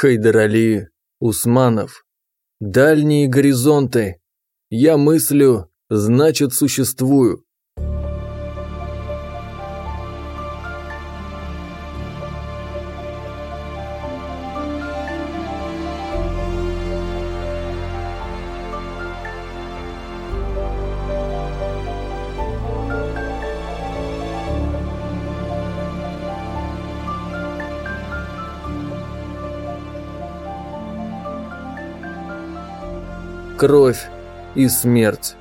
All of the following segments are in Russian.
Хайдарали Усманов. Дальние горизонты. Я мыслю, значит существую. Кровь и смерть.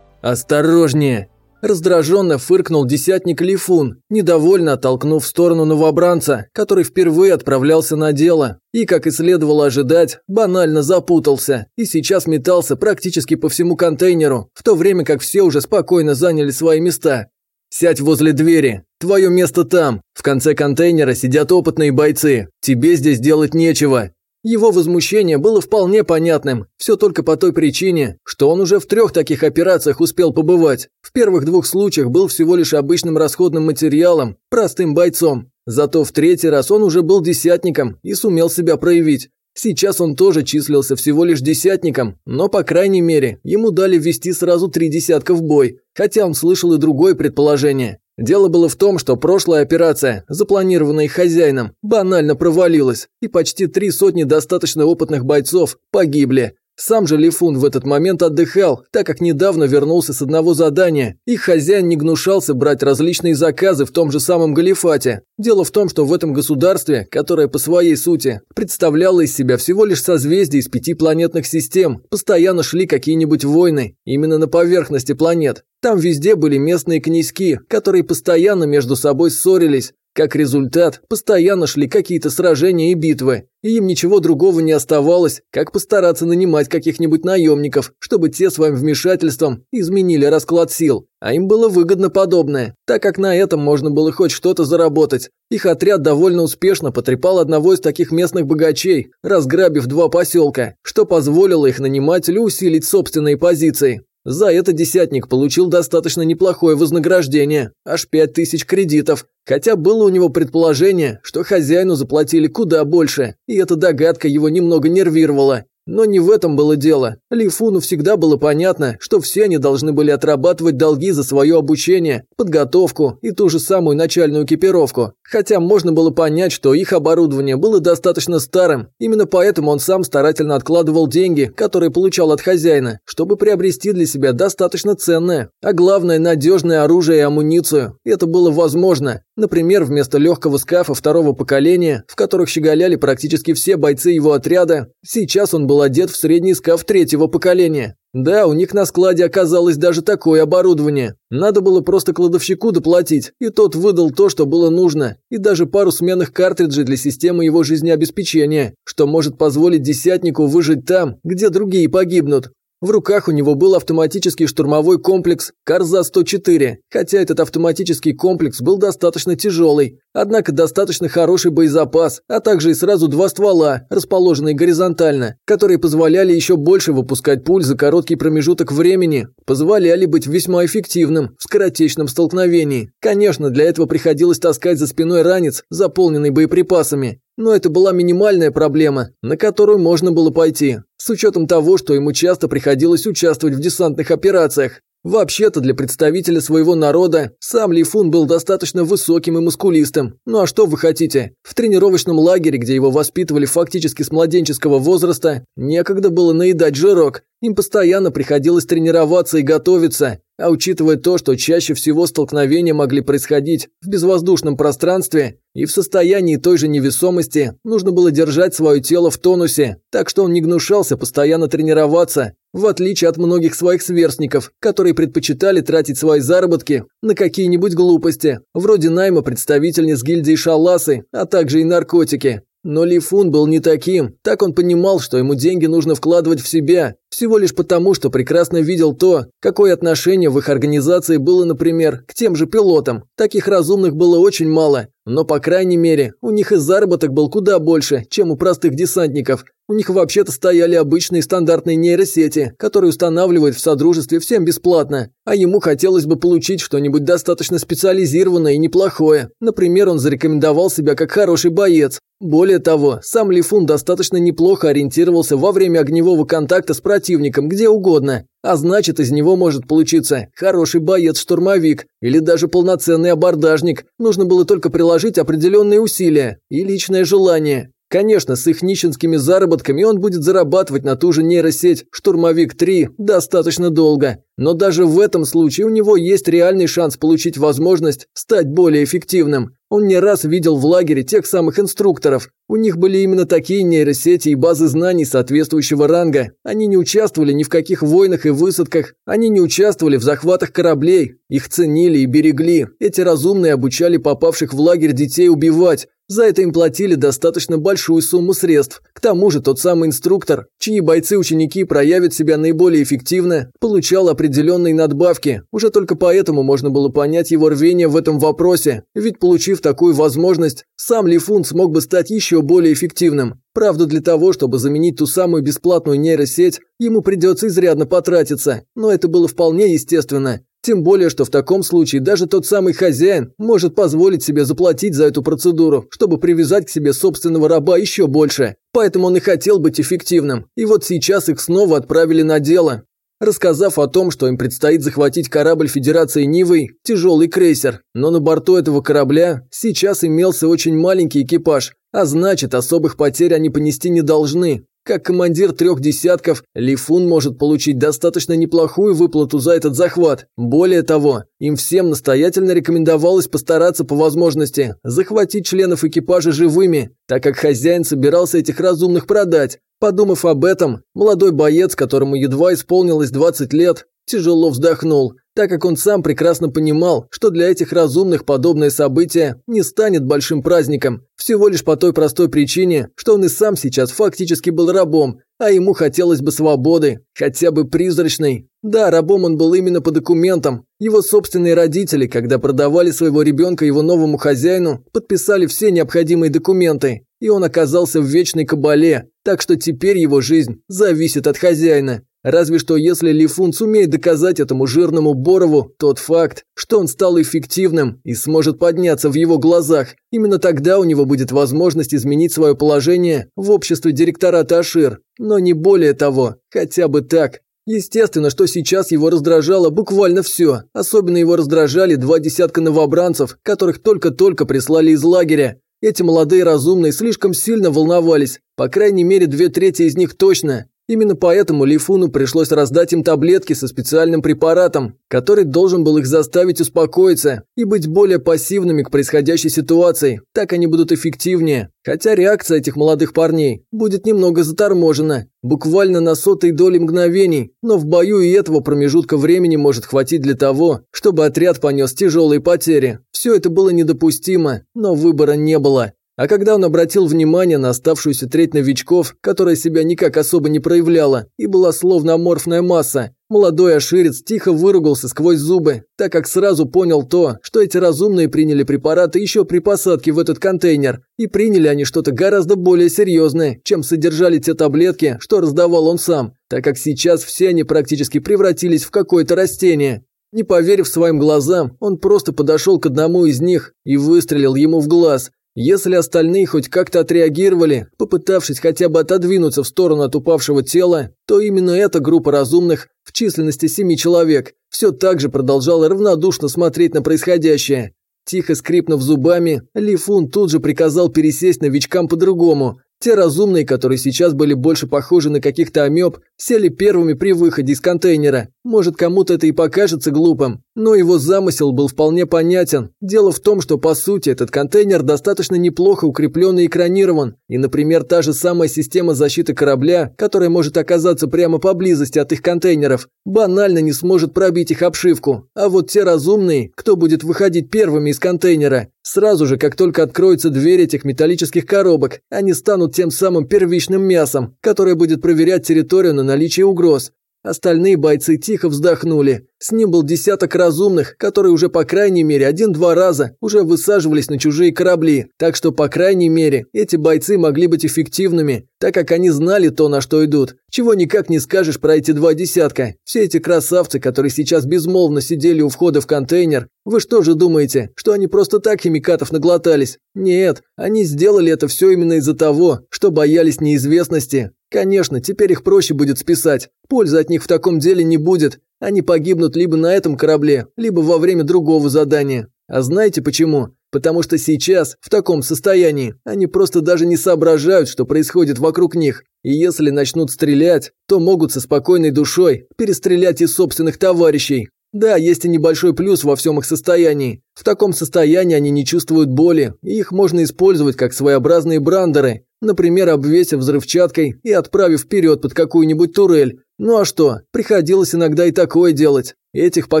«Осторожнее!» – раздраженно фыркнул десятник Лифун, недовольно оттолкнув в сторону новобранца, который впервые отправлялся на дело и, как и следовало ожидать, банально запутался и сейчас метался практически по всему контейнеру, в то время как все уже спокойно заняли свои места. «Сядь возле двери. Твое место там. В конце контейнера сидят опытные бойцы. Тебе здесь делать нечего. Его возмущение было вполне понятным, все только по той причине, что он уже в трех таких операциях успел побывать. В первых двух случаях был всего лишь обычным расходным материалом, простым бойцом. Зато в третий раз он уже был десятником и сумел себя проявить. Сейчас он тоже числился всего лишь десятником, но, по крайней мере, ему дали ввести сразу три десятка в бой, хотя он слышал и другое предположение. Дело было в том, что прошлая операция, запланированная хозяином, банально провалилась, и почти три сотни достаточно опытных бойцов погибли. Сам же Лифун в этот момент отдыхал, так как недавно вернулся с одного задания. Их хозяин не гнушался брать различные заказы в том же самом Галифате. Дело в том, что в этом государстве, которое по своей сути представляло из себя всего лишь созвездие из пяти планетных систем, постоянно шли какие-нибудь войны, именно на поверхности планет. Там везде были местные князьки, которые постоянно между собой ссорились, как результат, постоянно шли какие-то сражения и битвы, и им ничего другого не оставалось, как постараться нанимать каких-нибудь наемников, чтобы те своим вмешательством изменили расклад сил. А им было выгодно подобное, так как на этом можно было хоть что-то заработать. Их отряд довольно успешно потрепал одного из таких местных богачей, разграбив два поселка, что позволило их нанимателю усилить собственные позиции. За это десятник получил достаточно неплохое вознаграждение, аж пять тысяч кредитов, хотя было у него предположение, что хозяину заплатили куда больше, и эта догадка его немного нервировала. Но не в этом было дело. Лифуну всегда было понятно, что все они должны были отрабатывать долги за свое обучение, подготовку и ту же самую начальную экипировку. Хотя можно было понять, что их оборудование было достаточно старым. Именно поэтому он сам старательно откладывал деньги, которые получал от хозяина, чтобы приобрести для себя достаточно ценное, а главное надежное оружие и амуницию. Это было возможно. Например, вместо легкого скафа второго поколения, в которых щеголяли практически все бойцы его отряда, сейчас он был был одет в средний скаф третьего поколения. Да, у них на складе оказалось даже такое оборудование. Надо было просто кладовщику доплатить, и тот выдал то, что было нужно, и даже пару сменных картриджей для системы его жизнеобеспечения, что может позволить десятнику выжить там, где другие погибнут. В руках у него был автоматический штурмовой комплекс «Карза-104», хотя этот автоматический комплекс был достаточно тяжелый, однако достаточно хороший боезапас, а также и сразу два ствола, расположенные горизонтально, которые позволяли еще больше выпускать пуль за короткий промежуток времени, позволяли быть весьма эффективным в скоротечном столкновении. Конечно, для этого приходилось таскать за спиной ранец, заполненный боеприпасами, но это была минимальная проблема, на которую можно было пойти, с учетом того, что ему часто приходилось участвовать в десантных операциях. Вообще-то для представителя своего народа сам Лифун был достаточно высоким и мускулистым. Ну а что вы хотите? В тренировочном лагере, где его воспитывали фактически с младенческого возраста, некогда было наедать жирок. Им постоянно приходилось тренироваться и готовиться. А учитывая то, что чаще всего столкновения могли происходить в безвоздушном пространстве и в состоянии той же невесомости, нужно было держать свое тело в тонусе, так что он не гнушался постоянно тренироваться, в отличие от многих своих сверстников, которые предпочитали тратить свои заработки на какие-нибудь глупости, вроде найма представительниц гильдии Шаласы, а также и наркотики. Но Лифун был не таким, так он понимал, что ему деньги нужно вкладывать в себя, всего лишь потому, что прекрасно видел то, какое отношение в их организации было, например, к тем же пилотам. Таких разумных было очень мало, но, по крайней мере, у них и заработок был куда больше, чем у простых десантников. У них вообще-то стояли обычные стандартные нейросети, которые устанавливают в Содружестве всем бесплатно. А ему хотелось бы получить что-нибудь достаточно специализированное и неплохое. Например, он зарекомендовал себя как хороший боец. Более того, сам Лифун достаточно неплохо ориентировался во время огневого контакта с противником где угодно. А значит, из него может получиться хороший боец-штурмовик или даже полноценный абордажник. Нужно было только приложить определенные усилия и личное желание. Конечно, с их нищенскими заработками он будет зарабатывать на ту же нейросеть «Штурмовик-3» достаточно долго. Но даже в этом случае у него есть реальный шанс получить возможность стать более эффективным. Он не раз видел в лагере тех самых инструкторов. У них были именно такие нейросети и базы знаний соответствующего ранга. Они не участвовали ни в каких войнах и высадках. Они не участвовали в захватах кораблей. Их ценили и берегли. Эти разумные обучали попавших в лагерь детей убивать. За это им платили достаточно большую сумму средств. К тому же тот самый инструктор, чьи бойцы-ученики проявят себя наиболее эффективно, получал определенные надбавки. Уже только поэтому можно было понять его рвение в этом вопросе. Ведь получив такую возможность, сам Лифун смог бы стать еще более эффективным. Правда, для того, чтобы заменить ту самую бесплатную нейросеть, ему придется изрядно потратиться. Но это было вполне естественно. Тем более, что в таком случае даже тот самый хозяин может позволить себе заплатить за эту процедуру, чтобы привязать к себе собственного раба еще больше. Поэтому он и хотел быть эффективным. И вот сейчас их снова отправили на дело. Рассказав о том, что им предстоит захватить корабль Федерации Нивы, тяжелый крейсер, но на борту этого корабля сейчас имелся очень маленький экипаж, а значит, особых потерь они понести не должны. Как командир трех десятков, Лифун может получить достаточно неплохую выплату за этот захват. Более того, им всем настоятельно рекомендовалось постараться по возможности захватить членов экипажа живыми, так как хозяин собирался этих разумных продать. Подумав об этом, молодой боец, которому едва исполнилось 20 лет, тяжело вздохнул так как он сам прекрасно понимал, что для этих разумных подобное событие не станет большим праздником, всего лишь по той простой причине, что он и сам сейчас фактически был рабом, а ему хотелось бы свободы, хотя бы призрачной. Да, рабом он был именно по документам. Его собственные родители, когда продавали своего ребенка его новому хозяину, подписали все необходимые документы, и он оказался в вечной кабале, так что теперь его жизнь зависит от хозяина. Разве что если Лифун сумеет доказать этому жирному Борову тот факт, что он стал эффективным и сможет подняться в его глазах, именно тогда у него будет возможность изменить свое положение в обществе директората Ашир. Но не более того, хотя бы так. Естественно, что сейчас его раздражало буквально все. Особенно его раздражали два десятка новобранцев, которых только-только прислали из лагеря. Эти молодые разумные слишком сильно волновались, по крайней мере две трети из них точно. Именно поэтому Лифуну пришлось раздать им таблетки со специальным препаратом, который должен был их заставить успокоиться и быть более пассивными к происходящей ситуации. Так они будут эффективнее. Хотя реакция этих молодых парней будет немного заторможена, буквально на сотой доли мгновений, но в бою и этого промежутка времени может хватить для того, чтобы отряд понес тяжелые потери. Все это было недопустимо, но выбора не было. А когда он обратил внимание на оставшуюся треть новичков, которая себя никак особо не проявляла и была словно аморфная масса, молодой аширец тихо выругался сквозь зубы, так как сразу понял то, что эти разумные приняли препараты еще при посадке в этот контейнер, и приняли они что-то гораздо более серьезное, чем содержали те таблетки, что раздавал он сам, так как сейчас все они практически превратились в какое-то растение. Не поверив своим глазам, он просто подошел к одному из них и выстрелил ему в глаз, если остальные хоть как-то отреагировали, попытавшись хотя бы отодвинуться в сторону от упавшего тела, то именно эта группа разумных в численности семи человек все так же продолжала равнодушно смотреть на происходящее. Тихо скрипнув зубами, Ли Фун тут же приказал пересесть новичкам по-другому, те разумные, которые сейчас были больше похожи на каких-то амеб, сели первыми при выходе из контейнера. Может, кому-то это и покажется глупым, но его замысел был вполне понятен. Дело в том, что по сути этот контейнер достаточно неплохо укреплен и экранирован, и, например, та же самая система защиты корабля, которая может оказаться прямо поблизости от их контейнеров, банально не сможет пробить их обшивку. А вот те разумные, кто будет выходить первыми из контейнера, Сразу же, как только откроются двери этих металлических коробок, они станут тем самым первичным мясом, которое будет проверять территорию на наличие угроз. Остальные бойцы тихо вздохнули. С ним был десяток разумных, которые уже по крайней мере один-два раза уже высаживались на чужие корабли, так что по крайней мере эти бойцы могли быть эффективными, так как они знали то, на что идут. Чего никак не скажешь про эти два десятка. Все эти красавцы, которые сейчас безмолвно сидели у входа в контейнер, вы что же думаете, что они просто так химикатов наглотались? Нет, они сделали это все именно из-за того, что боялись неизвестности. Конечно, теперь их проще будет списать. Пользы от них в таком деле не будет. Они погибнут либо на этом корабле, либо во время другого задания. А знаете почему? Потому что сейчас, в таком состоянии, они просто даже не соображают, что происходит вокруг них. И если начнут стрелять, то могут со спокойной душой перестрелять и собственных товарищей. Да, есть и небольшой плюс во всем их состоянии. В таком состоянии они не чувствуют боли, и их можно использовать как своеобразные брандеры, например, обвесив взрывчаткой и отправив вперед под какую-нибудь турель. Ну а что, приходилось иногда и такое делать. Этих, по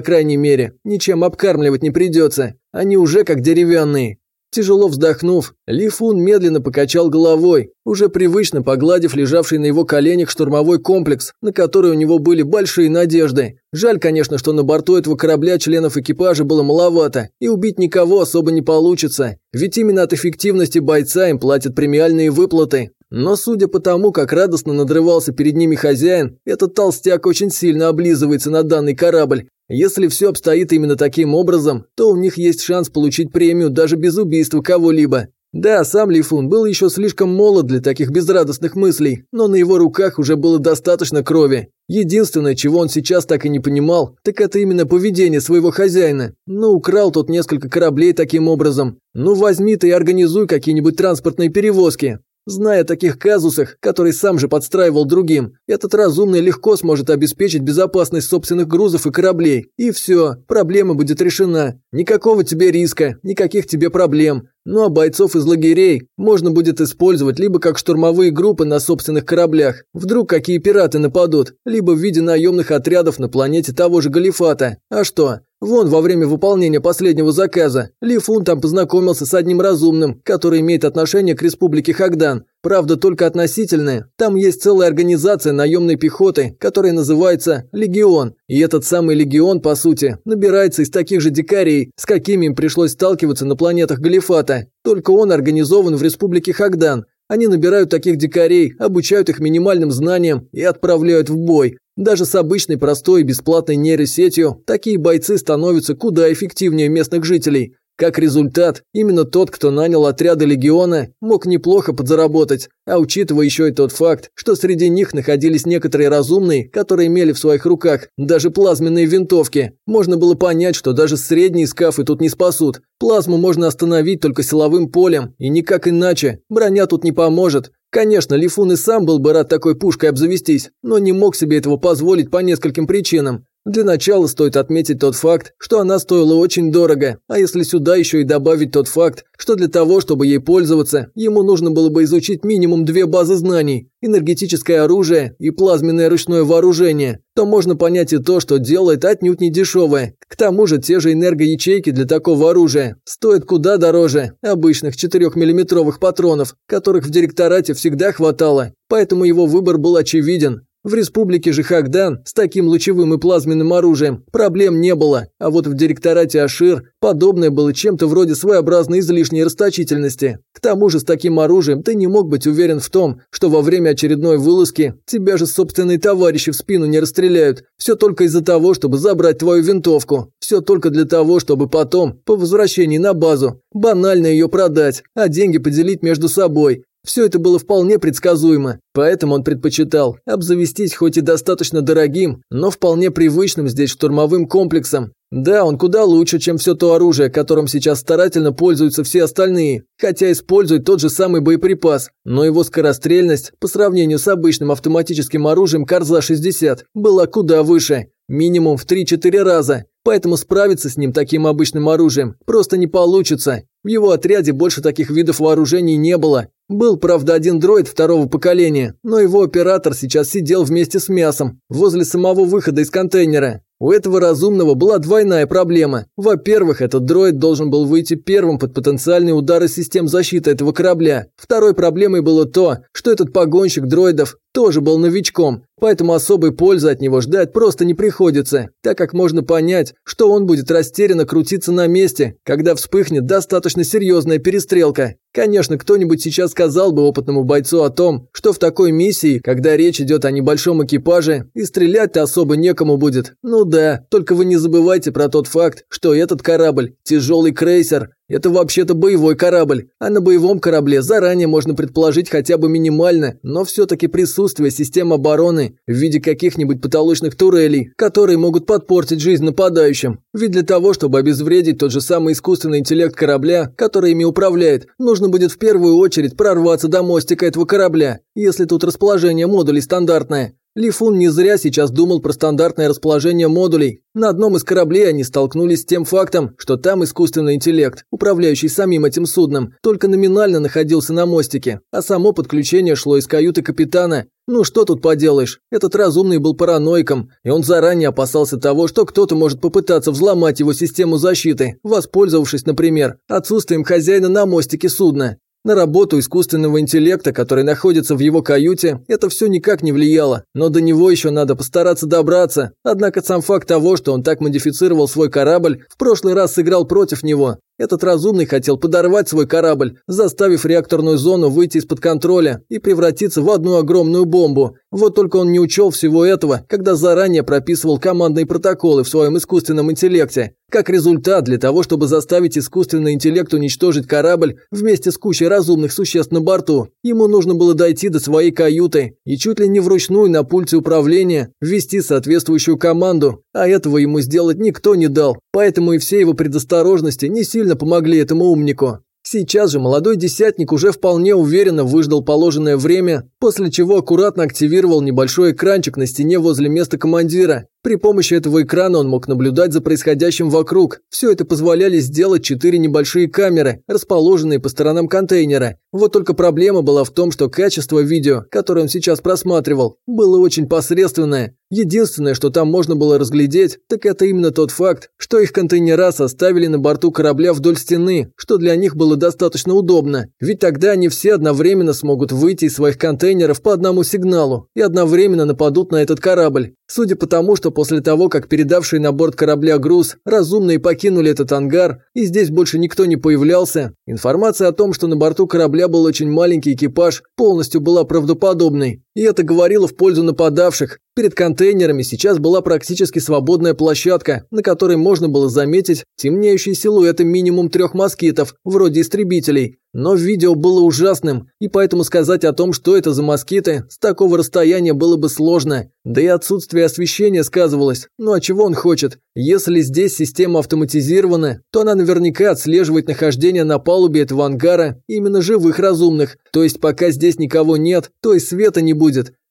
крайней мере, ничем обкармливать не придется. Они уже как деревянные. Тяжело вздохнув, Ли Фун медленно покачал головой, уже привычно погладив лежавший на его коленях штурмовой комплекс, на который у него были большие надежды. Жаль, конечно, что на борту этого корабля членов экипажа было маловато, и убить никого особо не получится, ведь именно от эффективности бойца им платят премиальные выплаты. Но судя по тому, как радостно надрывался перед ними хозяин, этот толстяк очень сильно облизывается на данный корабль, если все обстоит именно таким образом, то у них есть шанс получить премию даже без убийства кого-либо. Да, сам Лифун был еще слишком молод для таких безрадостных мыслей, но на его руках уже было достаточно крови. Единственное, чего он сейчас так и не понимал, так это именно поведение своего хозяина. Ну, украл тот несколько кораблей таким образом. Ну, возьми ты и организуй какие-нибудь транспортные перевозки. Зная о таких казусах, которые сам же подстраивал другим, этот разумный легко сможет обеспечить безопасность собственных грузов и кораблей. И все, проблема будет решена. Никакого тебе риска, никаких тебе проблем. Ну а бойцов из лагерей можно будет использовать либо как штурмовые группы на собственных кораблях, вдруг какие пираты нападут, либо в виде наемных отрядов на планете того же Галифата. А что? Вон, во время выполнения последнего заказа, Ли Фун там познакомился с одним разумным, который имеет отношение к республике Хагдан. Правда, только относительное. Там есть целая организация наемной пехоты, которая называется «Легион». И этот самый «Легион», по сути, набирается из таких же дикарей, с какими им пришлось сталкиваться на планетах Галифата. Только он организован в республике Хагдан. Они набирают таких дикарей, обучают их минимальным знаниям и отправляют в бой. Даже с обычной простой и бесплатной нейросетью такие бойцы становятся куда эффективнее местных жителей. Как результат, именно тот, кто нанял отряды легиона, мог неплохо подзаработать, а учитывая еще и тот факт, что среди них находились некоторые разумные, которые имели в своих руках даже плазменные винтовки, можно было понять, что даже средние скафы тут не спасут. Плазму можно остановить только силовым полем, и никак иначе, броня тут не поможет. Конечно, Лифун и сам был бы рад такой пушкой обзавестись, но не мог себе этого позволить по нескольким причинам. Для начала стоит отметить тот факт, что она стоила очень дорого, а если сюда еще и добавить тот факт, что для того, чтобы ей пользоваться, ему нужно было бы изучить минимум две базы знаний – энергетическое оружие и плазменное ручное вооружение, то можно понять и то, что дело это отнюдь не дешевое. К тому же те же энергоячейки для такого оружия стоят куда дороже обычных 4-миллиметровых патронов, которых в директорате всегда хватало, поэтому его выбор был очевиден. В республике же Хагдан с таким лучевым и плазменным оружием проблем не было, а вот в директорате Ашир подобное было чем-то вроде своеобразной излишней расточительности. К тому же с таким оружием ты не мог быть уверен в том, что во время очередной вылазки тебя же собственные товарищи в спину не расстреляют. Все только из-за того, чтобы забрать твою винтовку. Все только для того, чтобы потом, по возвращении на базу, банально ее продать, а деньги поделить между собой. Все это было вполне предсказуемо, поэтому он предпочитал обзавестись хоть и достаточно дорогим, но вполне привычным здесь штурмовым комплексом. Да, он куда лучше, чем все то оружие, которым сейчас старательно пользуются все остальные, хотя использует тот же самый боеприпас, но его скорострельность по сравнению с обычным автоматическим оружием Карза-60 была куда выше, минимум в 3-4 раза, поэтому справиться с ним таким обычным оружием просто не получится. В его отряде больше таких видов вооружений не было, был, правда, один дроид второго поколения, но его оператор сейчас сидел вместе с мясом, возле самого выхода из контейнера. У этого разумного была двойная проблема. Во-первых, этот дроид должен был выйти первым под потенциальные удары систем защиты этого корабля. Второй проблемой было то, что этот погонщик дроидов тоже был новичком, поэтому особой пользы от него ждать просто не приходится, так как можно понять, что он будет растерянно крутиться на месте, когда вспыхнет достаточно серьезная перестрелка. Конечно, кто-нибудь сейчас сказал бы опытному бойцу о том, что в такой миссии, когда речь идет о небольшом экипаже, и стрелять-то особо некому будет. Ну да, только вы не забывайте про тот факт, что этот корабль – тяжелый крейсер, это вообще-то боевой корабль, а на боевом корабле заранее можно предположить хотя бы минимально, но все-таки присутствие систем обороны в виде каких-нибудь потолочных турелей, которые могут подпортить жизнь нападающим. Ведь для того, чтобы обезвредить тот же самый искусственный интеллект корабля, который ими управляет, нужно будет в первую очередь прорваться до мостика этого корабля, если тут расположение модулей стандартное. Ли Фун не зря сейчас думал про стандартное расположение модулей. На одном из кораблей они столкнулись с тем фактом, что там искусственный интеллект, управляющий самим этим судном, только номинально находился на мостике, а само подключение шло из каюты капитана. Ну что тут поделаешь, этот разумный был параноиком, и он заранее опасался того, что кто-то может попытаться взломать его систему защиты, воспользовавшись, например, отсутствием хозяина на мостике судна. На работу искусственного интеллекта, который находится в его каюте, это все никак не влияло, но до него еще надо постараться добраться. Однако сам факт того, что он так модифицировал свой корабль, в прошлый раз сыграл против него. Этот разумный хотел подорвать свой корабль, заставив реакторную зону выйти из-под контроля и превратиться в одну огромную бомбу. Вот только он не учел всего этого, когда заранее прописывал командные протоколы в своем искусственном интеллекте. Как результат, для того, чтобы заставить искусственный интеллект уничтожить корабль вместе с кучей разумных существ на борту, ему нужно было дойти до своей каюты и чуть ли не вручную на пульте управления ввести соответствующую команду, а этого ему сделать никто не дал, поэтому и все его предосторожности не сильно помогли этому умнику. Сейчас же молодой десятник уже вполне уверенно выждал положенное время, после чего аккуратно активировал небольшой экранчик на стене возле места командира. При помощи этого экрана он мог наблюдать за происходящим вокруг. Все это позволяли сделать четыре небольшие камеры, расположенные по сторонам контейнера. Вот только проблема была в том, что качество видео, которое он сейчас просматривал, было очень посредственное. Единственное, что там можно было разглядеть, так это именно тот факт, что их контейнера составили на борту корабля вдоль стены, что для них было достаточно удобно, ведь тогда они все одновременно смогут выйти из своих контейнеров по одному сигналу и одновременно нападут на этот корабль. Судя по тому, что после того, как передавшие на борт корабля груз, разумные покинули этот ангар, и здесь больше никто не появлялся, информация о том, что на борту корабля был очень маленький экипаж, полностью была правдоподобной. И это говорило в пользу нападавших. Перед контейнерами сейчас была практически свободная площадка, на которой можно было заметить темнеющие силуэты минимум трех москитов, вроде истребителей. Но видео было ужасным, и поэтому сказать о том, что это за москиты, с такого расстояния было бы сложно. Да и отсутствие освещения сказывалось. Ну а чего он хочет? Если здесь система автоматизирована, то она наверняка отслеживает нахождение на палубе этого ангара именно живых разумных. То есть пока здесь никого нет, то и света не будет.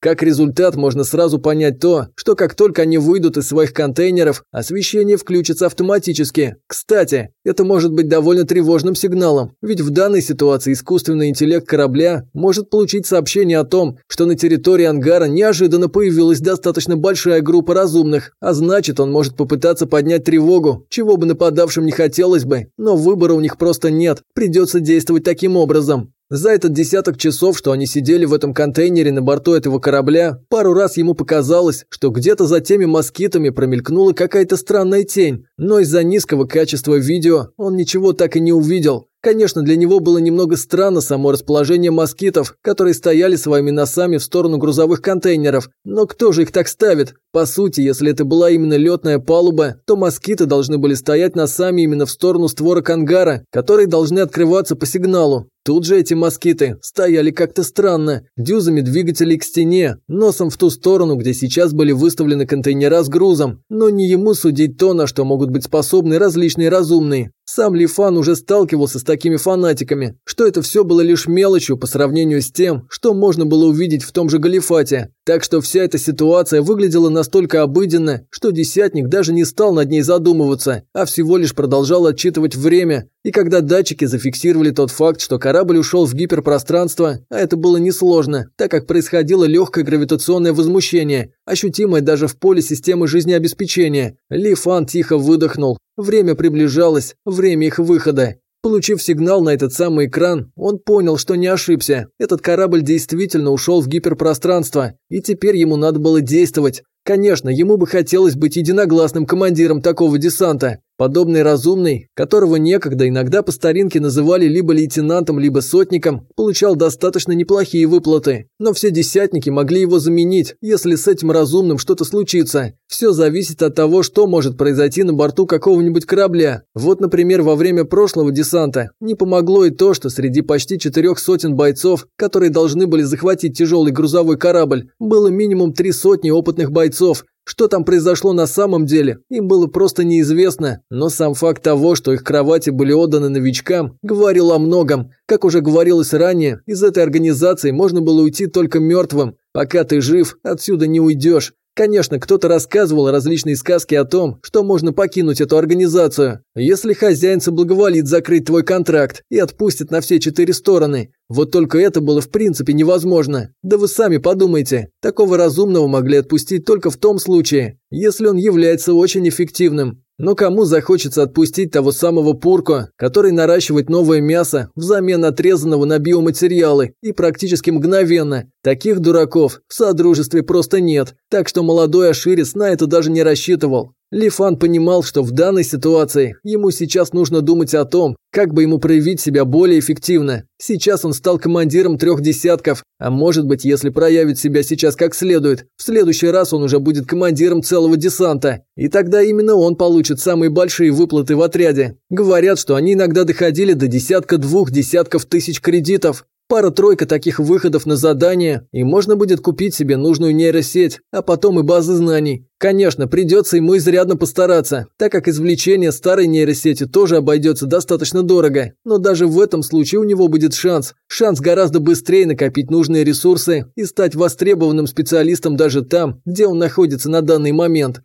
Как результат, можно сразу понять то, что как только они выйдут из своих контейнеров, освещение включится автоматически. Кстати, это может быть довольно тревожным сигналом, ведь в данной ситуации искусственный интеллект корабля может получить сообщение о том, что на территории ангара неожиданно появилась достаточно большая группа разумных, а значит он может попытаться поднять тревогу, чего бы нападавшим не хотелось бы, но выбора у них просто нет, придется действовать таким образом. За этот десяток часов, что они сидели в этом контейнере на борту этого корабля, пару раз ему показалось, что где-то за теми москитами промелькнула какая-то странная тень, но из-за низкого качества видео он ничего так и не увидел. Конечно, для него было немного странно само расположение москитов, которые стояли своими носами в сторону грузовых контейнеров. Но кто же их так ставит? По сути, если это была именно летная палуба, то москиты должны были стоять носами именно в сторону створок ангара, которые должны открываться по сигналу. Тут же эти москиты стояли как-то странно, дюзами двигателей к стене, носом в ту сторону, где сейчас были выставлены контейнера с грузом. Но не ему судить то, на что могут быть способны различные разумные. Сам Лифан уже сталкивался с такими фанатиками, что это все было лишь мелочью по сравнению с тем, что можно было увидеть в том же Галифате. Так что вся эта ситуация выглядела настолько обыденно, что Десятник даже не стал над ней задумываться, а всего лишь продолжал отчитывать время. И когда датчики зафиксировали тот факт, что корабль ушел в гиперпространство, а это было несложно, так как происходило легкое гравитационное возмущение, ощутимое даже в поле системы жизнеобеспечения, Ли Фан тихо выдохнул. Время приближалось, время их выхода. Получив сигнал на этот самый экран, он понял, что не ошибся. Этот корабль действительно ушел в гиперпространство, и теперь ему надо было действовать. Конечно, ему бы хотелось быть единогласным командиром такого десанта, Подобный разумный, которого некогда иногда по старинке называли либо лейтенантом, либо сотником, получал достаточно неплохие выплаты. Но все десятники могли его заменить, если с этим разумным что-то случится. Все зависит от того, что может произойти на борту какого-нибудь корабля. Вот, например, во время прошлого десанта не помогло и то, что среди почти четырех сотен бойцов, которые должны были захватить тяжелый грузовой корабль, было минимум три сотни опытных бойцов, что там произошло на самом деле, им было просто неизвестно, но сам факт того, что их кровати были отданы новичкам, говорил о многом. Как уже говорилось ранее, из этой организации можно было уйти только мертвым. Пока ты жив, отсюда не уйдешь. Конечно, кто-то рассказывал различные сказки о том, что можно покинуть эту организацию, если хозяин соблаговолит закрыть твой контракт и отпустит на все четыре стороны. Вот только это было в принципе невозможно. Да вы сами подумайте, такого разумного могли отпустить только в том случае, если он является очень эффективным. Но кому захочется отпустить того самого Пурко, который наращивает новое мясо взамен отрезанного на биоматериалы и практически мгновенно? Таких дураков в Содружестве просто нет, так что молодой Аширис на это даже не рассчитывал. Лифан понимал, что в данной ситуации ему сейчас нужно думать о том, как бы ему проявить себя более эффективно. Сейчас он стал командиром трех десятков, а может быть, если проявит себя сейчас как следует, в следующий раз он уже будет командиром целого десанта. И тогда именно он получит самые большие выплаты в отряде. Говорят, что они иногда доходили до десятка-двух десятков тысяч кредитов. Пара-тройка таких выходов на задание, и можно будет купить себе нужную нейросеть, а потом и базы знаний. Конечно, придется ему изрядно постараться, так как извлечение старой нейросети тоже обойдется достаточно дорого. Но даже в этом случае у него будет шанс. Шанс гораздо быстрее накопить нужные ресурсы и стать востребованным специалистом даже там, где он находится на данный момент.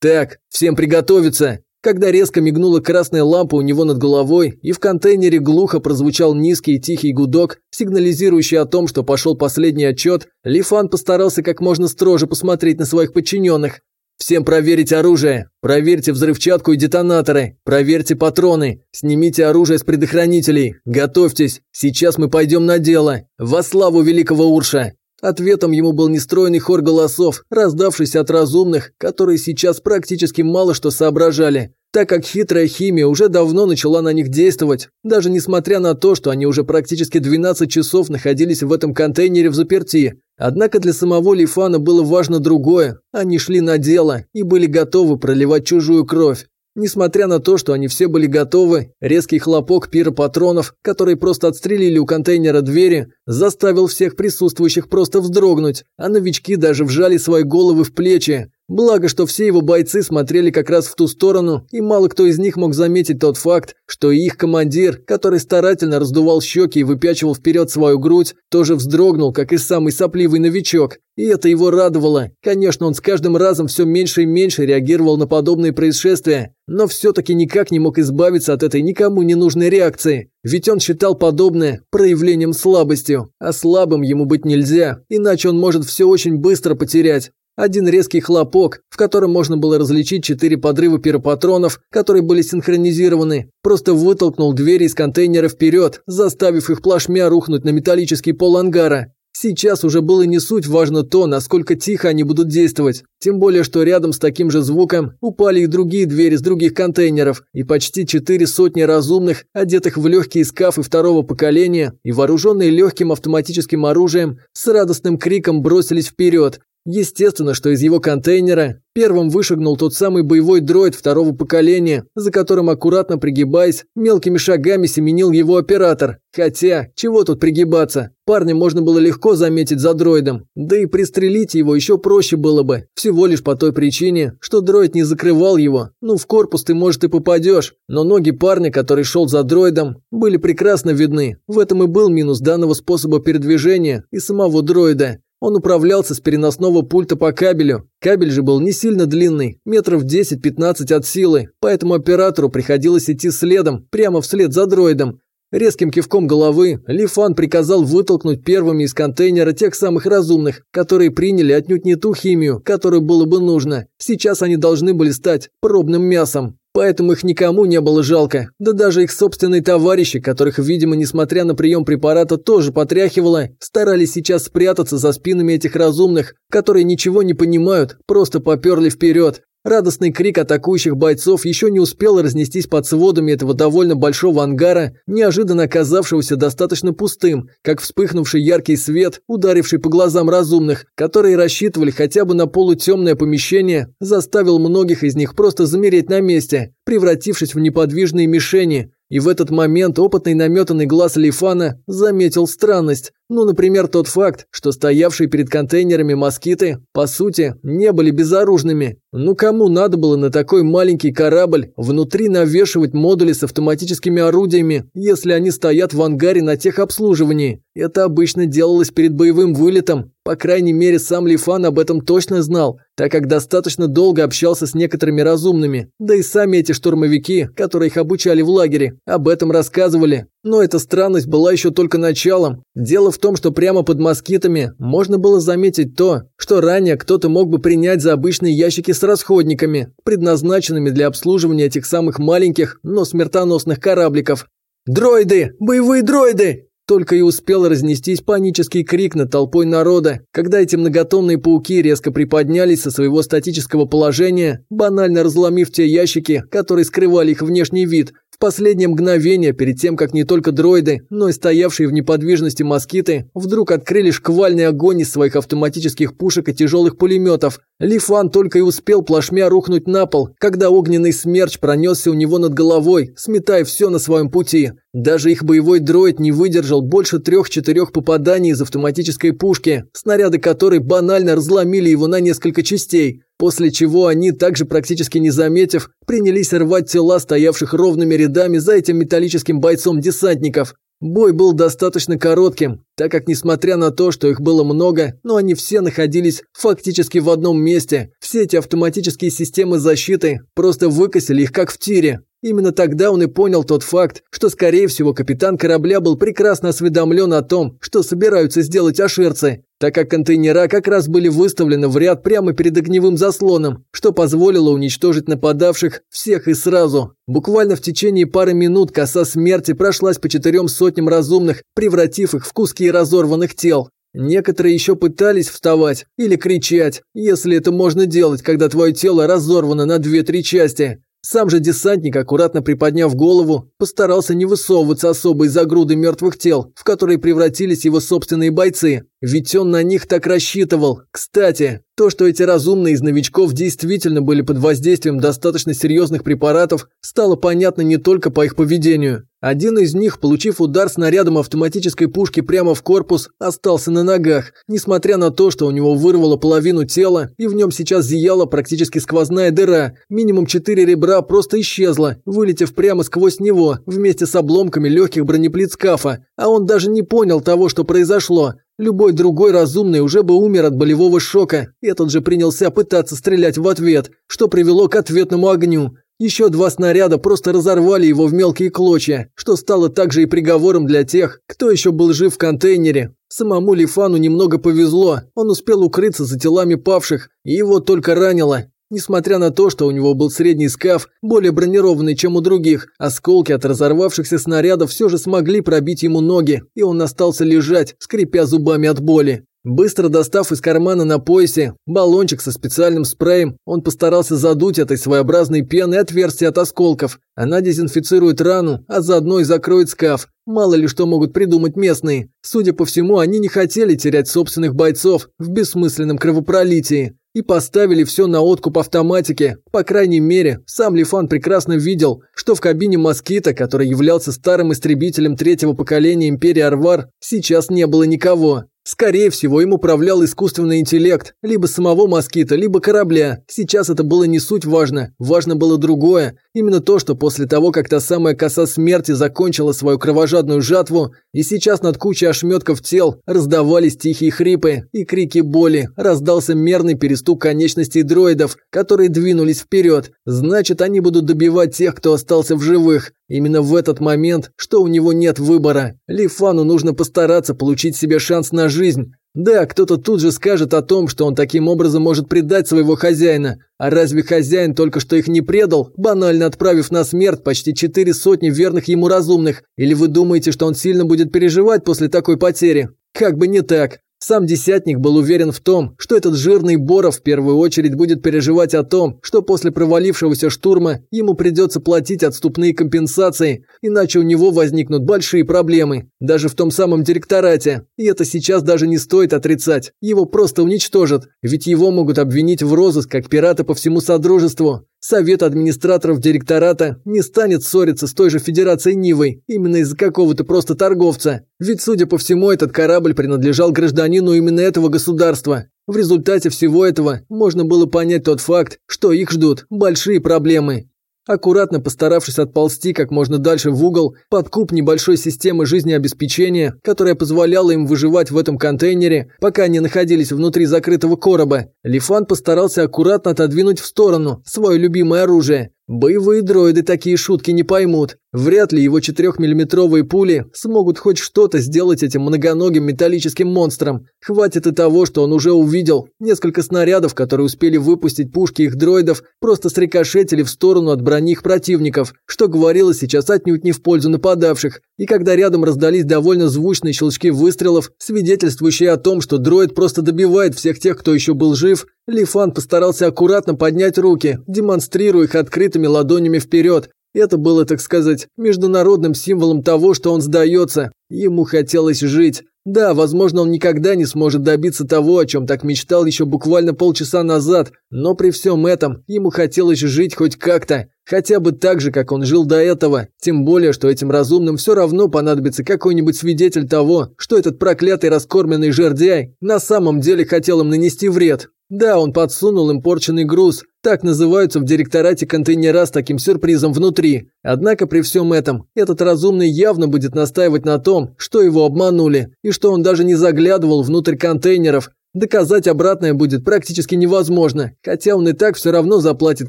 Так, всем приготовиться когда резко мигнула красная лампа у него над головой, и в контейнере глухо прозвучал низкий тихий гудок, сигнализирующий о том, что пошел последний отчет, Лифан постарался как можно строже посмотреть на своих подчиненных. «Всем проверить оружие! Проверьте взрывчатку и детонаторы! Проверьте патроны! Снимите оружие с предохранителей! Готовьтесь! Сейчас мы пойдем на дело! Во славу великого Урша!» Ответом ему был нестройный хор голосов, раздавшийся от разумных, которые сейчас практически мало что соображали, так как хитрая химия уже давно начала на них действовать, даже несмотря на то, что они уже практически 12 часов находились в этом контейнере в заперти. Однако для самого Лифана было важно другое. Они шли на дело и были готовы проливать чужую кровь. Несмотря на то, что они все были готовы, резкий хлопок патронов, которые просто отстрелили у контейнера двери, заставил всех присутствующих просто вздрогнуть, а новички даже вжали свои головы в плечи. Благо, что все его бойцы смотрели как раз в ту сторону, и мало кто из них мог заметить тот факт, что и их командир, который старательно раздувал щеки и выпячивал вперед свою грудь, тоже вздрогнул, как и самый сопливый новичок. И это его радовало. Конечно, он с каждым разом все меньше и меньше реагировал на подобные происшествия, но все-таки никак не мог избавиться от этой никому не нужной реакции. Ведь он считал подобное проявлением слабостью, а слабым ему быть нельзя, иначе он может все очень быстро потерять. Один резкий хлопок, в котором можно было различить четыре подрыва пиропатронов, которые были синхронизированы, просто вытолкнул двери из контейнера вперед, заставив их плашмя рухнуть на металлический пол ангара. Сейчас уже было не суть важно то, насколько тихо они будут действовать. Тем более, что рядом с таким же звуком упали и другие двери с других контейнеров, и почти четыре сотни разумных, одетых в легкие скафы второго поколения и вооруженные легким автоматическим оружием, с радостным криком бросились вперед, Естественно, что из его контейнера первым вышагнул тот самый боевой дроид второго поколения, за которым аккуратно пригибаясь, мелкими шагами семенил его оператор. Хотя, чего тут пригибаться? Парня можно было легко заметить за дроидом, да и пристрелить его еще проще было бы, всего лишь по той причине, что дроид не закрывал его. Ну, в корпус ты, может, и попадешь, но ноги парня, который шел за дроидом, были прекрасно видны. В этом и был минус данного способа передвижения и самого дроида. Он управлялся с переносного пульта по кабелю. Кабель же был не сильно длинный, метров 10-15 от силы, поэтому оператору приходилось идти следом, прямо вслед за дроидом. Резким кивком головы Лифан приказал вытолкнуть первыми из контейнера тех самых разумных, которые приняли отнюдь не ту химию, которую было бы нужно. Сейчас они должны были стать пробным мясом. Поэтому их никому не было жалко. Да даже их собственные товарищи, которых, видимо, несмотря на прием препарата, тоже потряхивало, старались сейчас спрятаться за спинами этих разумных, которые ничего не понимают, просто поперли вперед. Радостный крик атакующих бойцов еще не успел разнестись под сводами этого довольно большого ангара, неожиданно оказавшегося достаточно пустым, как вспыхнувший яркий свет, ударивший по глазам разумных, которые рассчитывали хотя бы на полутемное помещение, заставил многих из них просто замереть на месте, превратившись в неподвижные мишени. И в этот момент опытный наметанный глаз Лифана заметил странность. Ну, например, тот факт, что стоявшие перед контейнерами москиты, по сути, не были безоружными. Ну, кому надо было на такой маленький корабль внутри навешивать модули с автоматическими орудиями, если они стоят в ангаре на техобслуживании? Это обычно делалось перед боевым вылетом. По крайней мере, сам Лифан об этом точно знал, так как достаточно долго общался с некоторыми разумными. Да и сами эти штурмовики, которые их обучали в лагере, об этом рассказывали. Но эта странность была еще только началом. Дело в том, что прямо под москитами можно было заметить то, что ранее кто-то мог бы принять за обычные ящики с расходниками, предназначенными для обслуживания этих самых маленьких, но смертоносных корабликов. «Дроиды! Боевые дроиды!» Только и успел разнестись панический крик над толпой народа, когда эти многотонные пауки резко приподнялись со своего статического положения, банально разломив те ящики, которые скрывали их внешний вид, в последнее мгновение, перед тем, как не только дроиды, но и стоявшие в неподвижности москиты, вдруг открыли шквальный огонь из своих автоматических пушек и тяжелых пулеметов. Лифан только и успел плашмя рухнуть на пол, когда огненный смерч пронесся у него над головой, сметая все на своем пути. Даже их боевой дроид не выдержал больше трех-четырех попаданий из автоматической пушки, снаряды которой банально разломили его на несколько частей. После чего они, также практически не заметив, принялись рвать тела стоявших ровными рядами за этим металлическим бойцом десантников. Бой был достаточно коротким, так как несмотря на то, что их было много, но они все находились фактически в одном месте. Все эти автоматические системы защиты просто выкосили их как в тире. Именно тогда он и понял тот факт, что, скорее всего, капитан корабля был прекрасно осведомлен о том, что собираются сделать аширцы, так как контейнера как раз были выставлены в ряд прямо перед огневым заслоном, что позволило уничтожить нападавших всех и сразу. Буквально в течение пары минут коса смерти прошлась по четырем сотням разумных, превратив их в куски разорванных тел. Некоторые еще пытались вставать или кричать, если это можно делать, когда твое тело разорвано на две-три части. Сам же десантник, аккуратно приподняв голову, постарался не высовываться особо из-за груды мертвых тел, в которые превратились его собственные бойцы. Ведь он на них так рассчитывал. Кстати, то, что эти разумные из новичков действительно были под воздействием достаточно серьезных препаратов, стало понятно не только по их поведению. Один из них, получив удар снарядом автоматической пушки прямо в корпус, остался на ногах, несмотря на то, что у него вырвало половину тела, и в нем сейчас зияла практически сквозная дыра. Минимум четыре ребра просто исчезло, вылетев прямо сквозь него, вместе с обломками легких бронеплит скафа, а он даже не понял того, что произошло. Любой другой разумный уже бы умер от болевого шока, этот же принялся пытаться стрелять в ответ, что привело к ответному огню. Еще два снаряда просто разорвали его в мелкие клочья, что стало также и приговором для тех, кто еще был жив в контейнере. Самому Лифану немного повезло, он успел укрыться за телами павших, и его только ранило. Несмотря на то, что у него был средний скаф, более бронированный, чем у других, осколки от разорвавшихся снарядов все же смогли пробить ему ноги, и он остался лежать, скрипя зубами от боли. Быстро достав из кармана на поясе баллончик со специальным спреем, он постарался задуть этой своеобразной пеной отверстие от осколков. Она дезинфицирует рану, а заодно и закроет скаф. Мало ли что могут придумать местные. Судя по всему, они не хотели терять собственных бойцов в бессмысленном кровопролитии и поставили все на откуп автоматики. По крайней мере, сам Лифан прекрасно видел, что в кабине «Москита», который являлся старым истребителем третьего поколения Империи Арвар, сейчас не было никого. Скорее всего, им управлял искусственный интеллект, либо самого москита, либо корабля. Сейчас это было не суть важно, важно было другое. Именно то, что после того, как та самая коса смерти закончила свою кровожадную жатву, и сейчас над кучей ошметков тел раздавались тихие хрипы и крики боли, раздался мерный перестук конечностей дроидов, которые двинулись вперед. Значит, они будут добивать тех, кто остался в живых. Именно в этот момент, что у него нет выбора. Лифану нужно постараться получить себе шанс на жизнь. Да, кто-то тут же скажет о том, что он таким образом может предать своего хозяина. А разве хозяин только что их не предал, банально отправив на смерть почти четыре сотни верных ему разумных? Или вы думаете, что он сильно будет переживать после такой потери? Как бы не так. Сам Десятник был уверен в том, что этот жирный Боров в первую очередь будет переживать о том, что после провалившегося штурма ему придется платить отступные компенсации, иначе у него возникнут большие проблемы, даже в том самом директорате. И это сейчас даже не стоит отрицать, его просто уничтожат, ведь его могут обвинить в розыск как пирата по всему Содружеству. Совет администраторов директората не станет ссориться с той же Федерацией Нивой именно из-за какого-то просто торговца. Ведь, судя по всему, этот корабль принадлежал гражданину именно этого государства. В результате всего этого можно было понять тот факт, что их ждут большие проблемы. Аккуратно постаравшись отползти как можно дальше в угол, под куб небольшой системы жизнеобеспечения, которая позволяла им выживать в этом контейнере, пока они находились внутри закрытого короба, Лифан постарался аккуратно отодвинуть в сторону свое любимое оружие Боевые дроиды такие шутки не поймут. Вряд ли его 4-миллиметровые пули смогут хоть что-то сделать этим многоногим металлическим монстром. Хватит и того, что он уже увидел. Несколько снарядов, которые успели выпустить пушки их дроидов, просто срикошетили в сторону от брони их противников, что говорило сейчас отнюдь не в пользу нападавших. И когда рядом раздались довольно звучные щелчки выстрелов, свидетельствующие о том, что дроид просто добивает всех тех, кто еще был жив, Лифан постарался аккуратно поднять руки, демонстрируя их открытыми ладонями вперед. Это было, так сказать, международным символом того, что он сдается. Ему хотелось жить. Да, возможно, он никогда не сможет добиться того, о чем так мечтал еще буквально полчаса назад, но при всем этом ему хотелось жить хоть как-то. Хотя бы так же, как он жил до этого. Тем более, что этим разумным все равно понадобится какой-нибудь свидетель того, что этот проклятый раскормленный жердяй на самом деле хотел им нанести вред. Да, он подсунул им порченный груз, так называются в директорате контейнера с таким сюрпризом внутри. Однако при всем этом, этот разумный явно будет настаивать на том, что его обманули, и что он даже не заглядывал внутрь контейнеров, Доказать обратное будет практически невозможно, хотя он и так все равно заплатит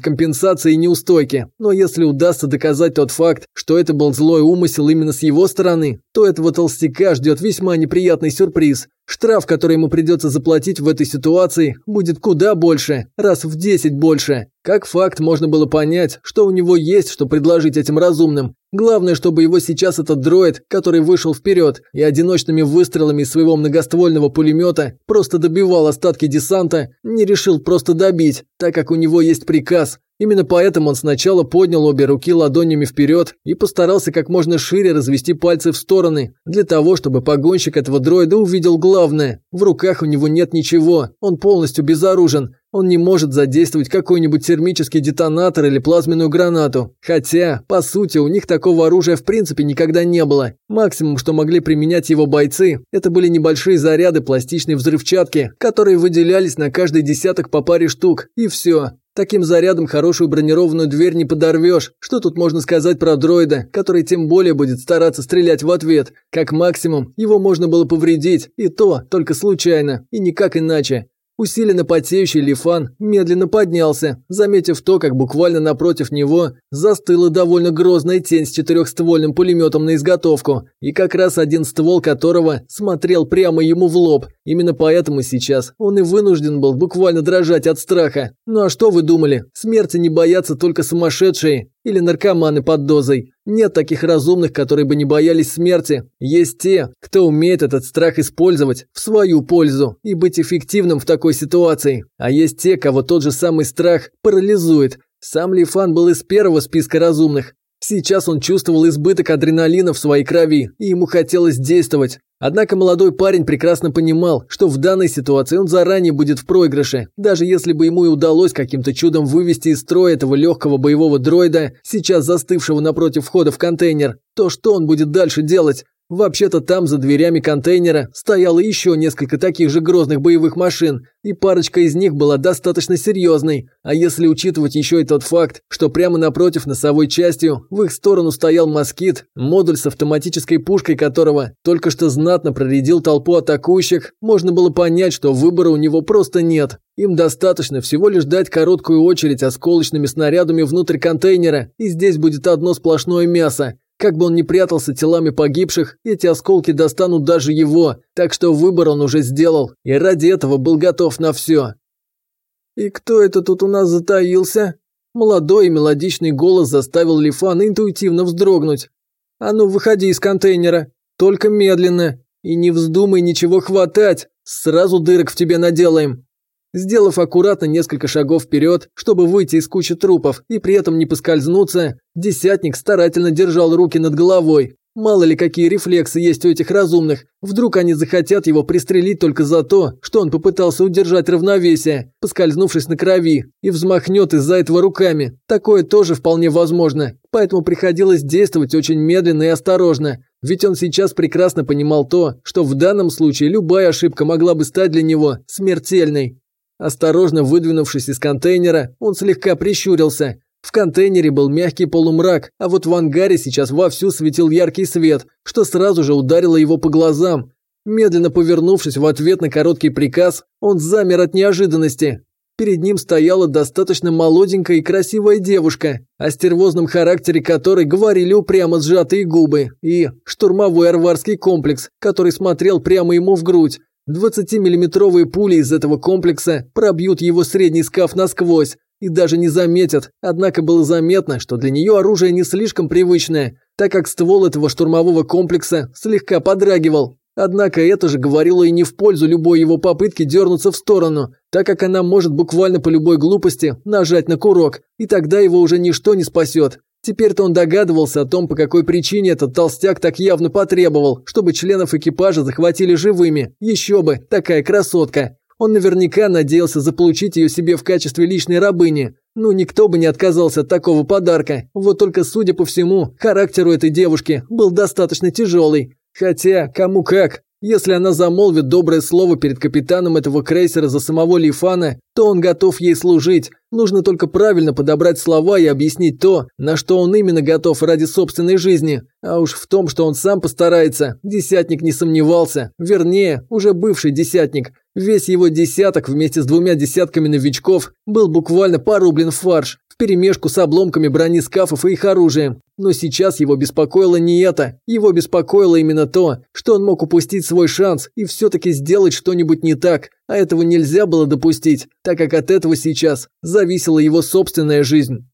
компенсации и неустойки. Но если удастся доказать тот факт, что это был злой умысел именно с его стороны, то этого толстяка ждет весьма неприятный сюрприз. Штраф, который ему придется заплатить в этой ситуации, будет куда больше, раз в 10 больше. Как факт можно было понять, что у него есть что предложить этим разумным. Главное, чтобы его сейчас этот дроид, который вышел вперед и одиночными выстрелами из своего многоствольного пулемета просто добивал остатки десанта, не решил просто добить, так как у него есть приказ Именно поэтому он сначала поднял обе руки ладонями вперед и постарался как можно шире развести пальцы в стороны, для того, чтобы погонщик этого дроида увидел главное. В руках у него нет ничего, он полностью безоружен, он не может задействовать какой-нибудь термический детонатор или плазменную гранату. Хотя, по сути, у них такого оружия в принципе никогда не было. Максимум, что могли применять его бойцы, это были небольшие заряды пластичной взрывчатки, которые выделялись на каждый десяток по паре штук, и все. Таким зарядом хорошую бронированную дверь не подорвешь. Что тут можно сказать про дроида, который тем более будет стараться стрелять в ответ? Как максимум, его можно было повредить, и то только случайно, и никак иначе. Усиленно потеющий Лифан медленно поднялся, заметив то, как буквально напротив него застыла довольно грозная тень с четырехствольным пулеметом на изготовку, и как раз один ствол которого смотрел прямо ему в лоб. Именно поэтому сейчас он и вынужден был буквально дрожать от страха. Ну а что вы думали? Смерти не боятся только сумасшедшие или наркоманы под дозой. Нет таких разумных, которые бы не боялись смерти. Есть те, кто умеет этот страх использовать в свою пользу и быть эффективным в такой ситуации. А есть те, кого тот же самый страх парализует. Сам Лифан был из первого списка разумных. Сейчас он чувствовал избыток адреналина в своей крови, и ему хотелось действовать. Однако молодой парень прекрасно понимал, что в данной ситуации он заранее будет в проигрыше. Даже если бы ему и удалось каким-то чудом вывести из строя этого легкого боевого дроида, сейчас застывшего напротив входа в контейнер, то что он будет дальше делать? Вообще-то там, за дверями контейнера, стояло еще несколько таких же грозных боевых машин, и парочка из них была достаточно серьезной. А если учитывать еще и тот факт, что прямо напротив носовой частью в их сторону стоял москит, модуль с автоматической пушкой которого только что знатно проредил толпу атакующих, можно было понять, что выбора у него просто нет. Им достаточно всего лишь дать короткую очередь осколочными снарядами внутрь контейнера, и здесь будет одно сплошное мясо. Как бы он ни прятался телами погибших, эти осколки достанут даже его, так что выбор он уже сделал, и ради этого был готов на все. «И кто это тут у нас затаился?» Молодой и мелодичный голос заставил Лифана интуитивно вздрогнуть. «А ну, выходи из контейнера, только медленно, и не вздумай ничего хватать, сразу дырок в тебе наделаем». Сделав аккуратно несколько шагов вперед, чтобы выйти из кучи трупов и при этом не поскользнуться, десятник старательно держал руки над головой. Мало ли какие рефлексы есть у этих разумных. Вдруг они захотят его пристрелить только за то, что он попытался удержать равновесие, поскользнувшись на крови, и взмахнет из-за этого руками. Такое тоже вполне возможно. Поэтому приходилось действовать очень медленно и осторожно. Ведь он сейчас прекрасно понимал то, что в данном случае любая ошибка могла бы стать для него смертельной. Осторожно выдвинувшись из контейнера, он слегка прищурился. В контейнере был мягкий полумрак, а вот в ангаре сейчас вовсю светил яркий свет, что сразу же ударило его по глазам. Медленно повернувшись в ответ на короткий приказ, он замер от неожиданности. Перед ним стояла достаточно молоденькая и красивая девушка, о стервозном характере которой говорили упрямо сжатые губы, и штурмовой арварский комплекс, который смотрел прямо ему в грудь. 20-миллиметровые пули из этого комплекса пробьют его средний скаф насквозь и даже не заметят, однако было заметно, что для нее оружие не слишком привычное, так как ствол этого штурмового комплекса слегка подрагивал. Однако это же говорило и не в пользу любой его попытки дернуться в сторону, так как она может буквально по любой глупости нажать на курок, и тогда его уже ничто не спасет. Теперь-то он догадывался о том, по какой причине этот толстяк так явно потребовал, чтобы членов экипажа захватили живыми. Еще бы, такая красотка. Он наверняка надеялся заполучить ее себе в качестве личной рабыни. Ну, никто бы не отказался от такого подарка. Вот только, судя по всему, характер у этой девушки был достаточно тяжелый. Хотя, кому как. Если она замолвит доброе слово перед капитаном этого крейсера за самого Лифана, то он готов ей служить. Нужно только правильно подобрать слова и объяснить то, на что он именно готов ради собственной жизни. А уж в том, что он сам постарается, десятник не сомневался. Вернее, уже бывший десятник. Весь его десяток вместе с двумя десятками новичков был буквально порублен в фарш вперемешку с обломками брони скафов и их оружием. Но сейчас его беспокоило не это. Его беспокоило именно то, что он мог упустить свой шанс и все-таки сделать что-нибудь не так. А этого нельзя было допустить, так как от этого сейчас зависела его собственная жизнь.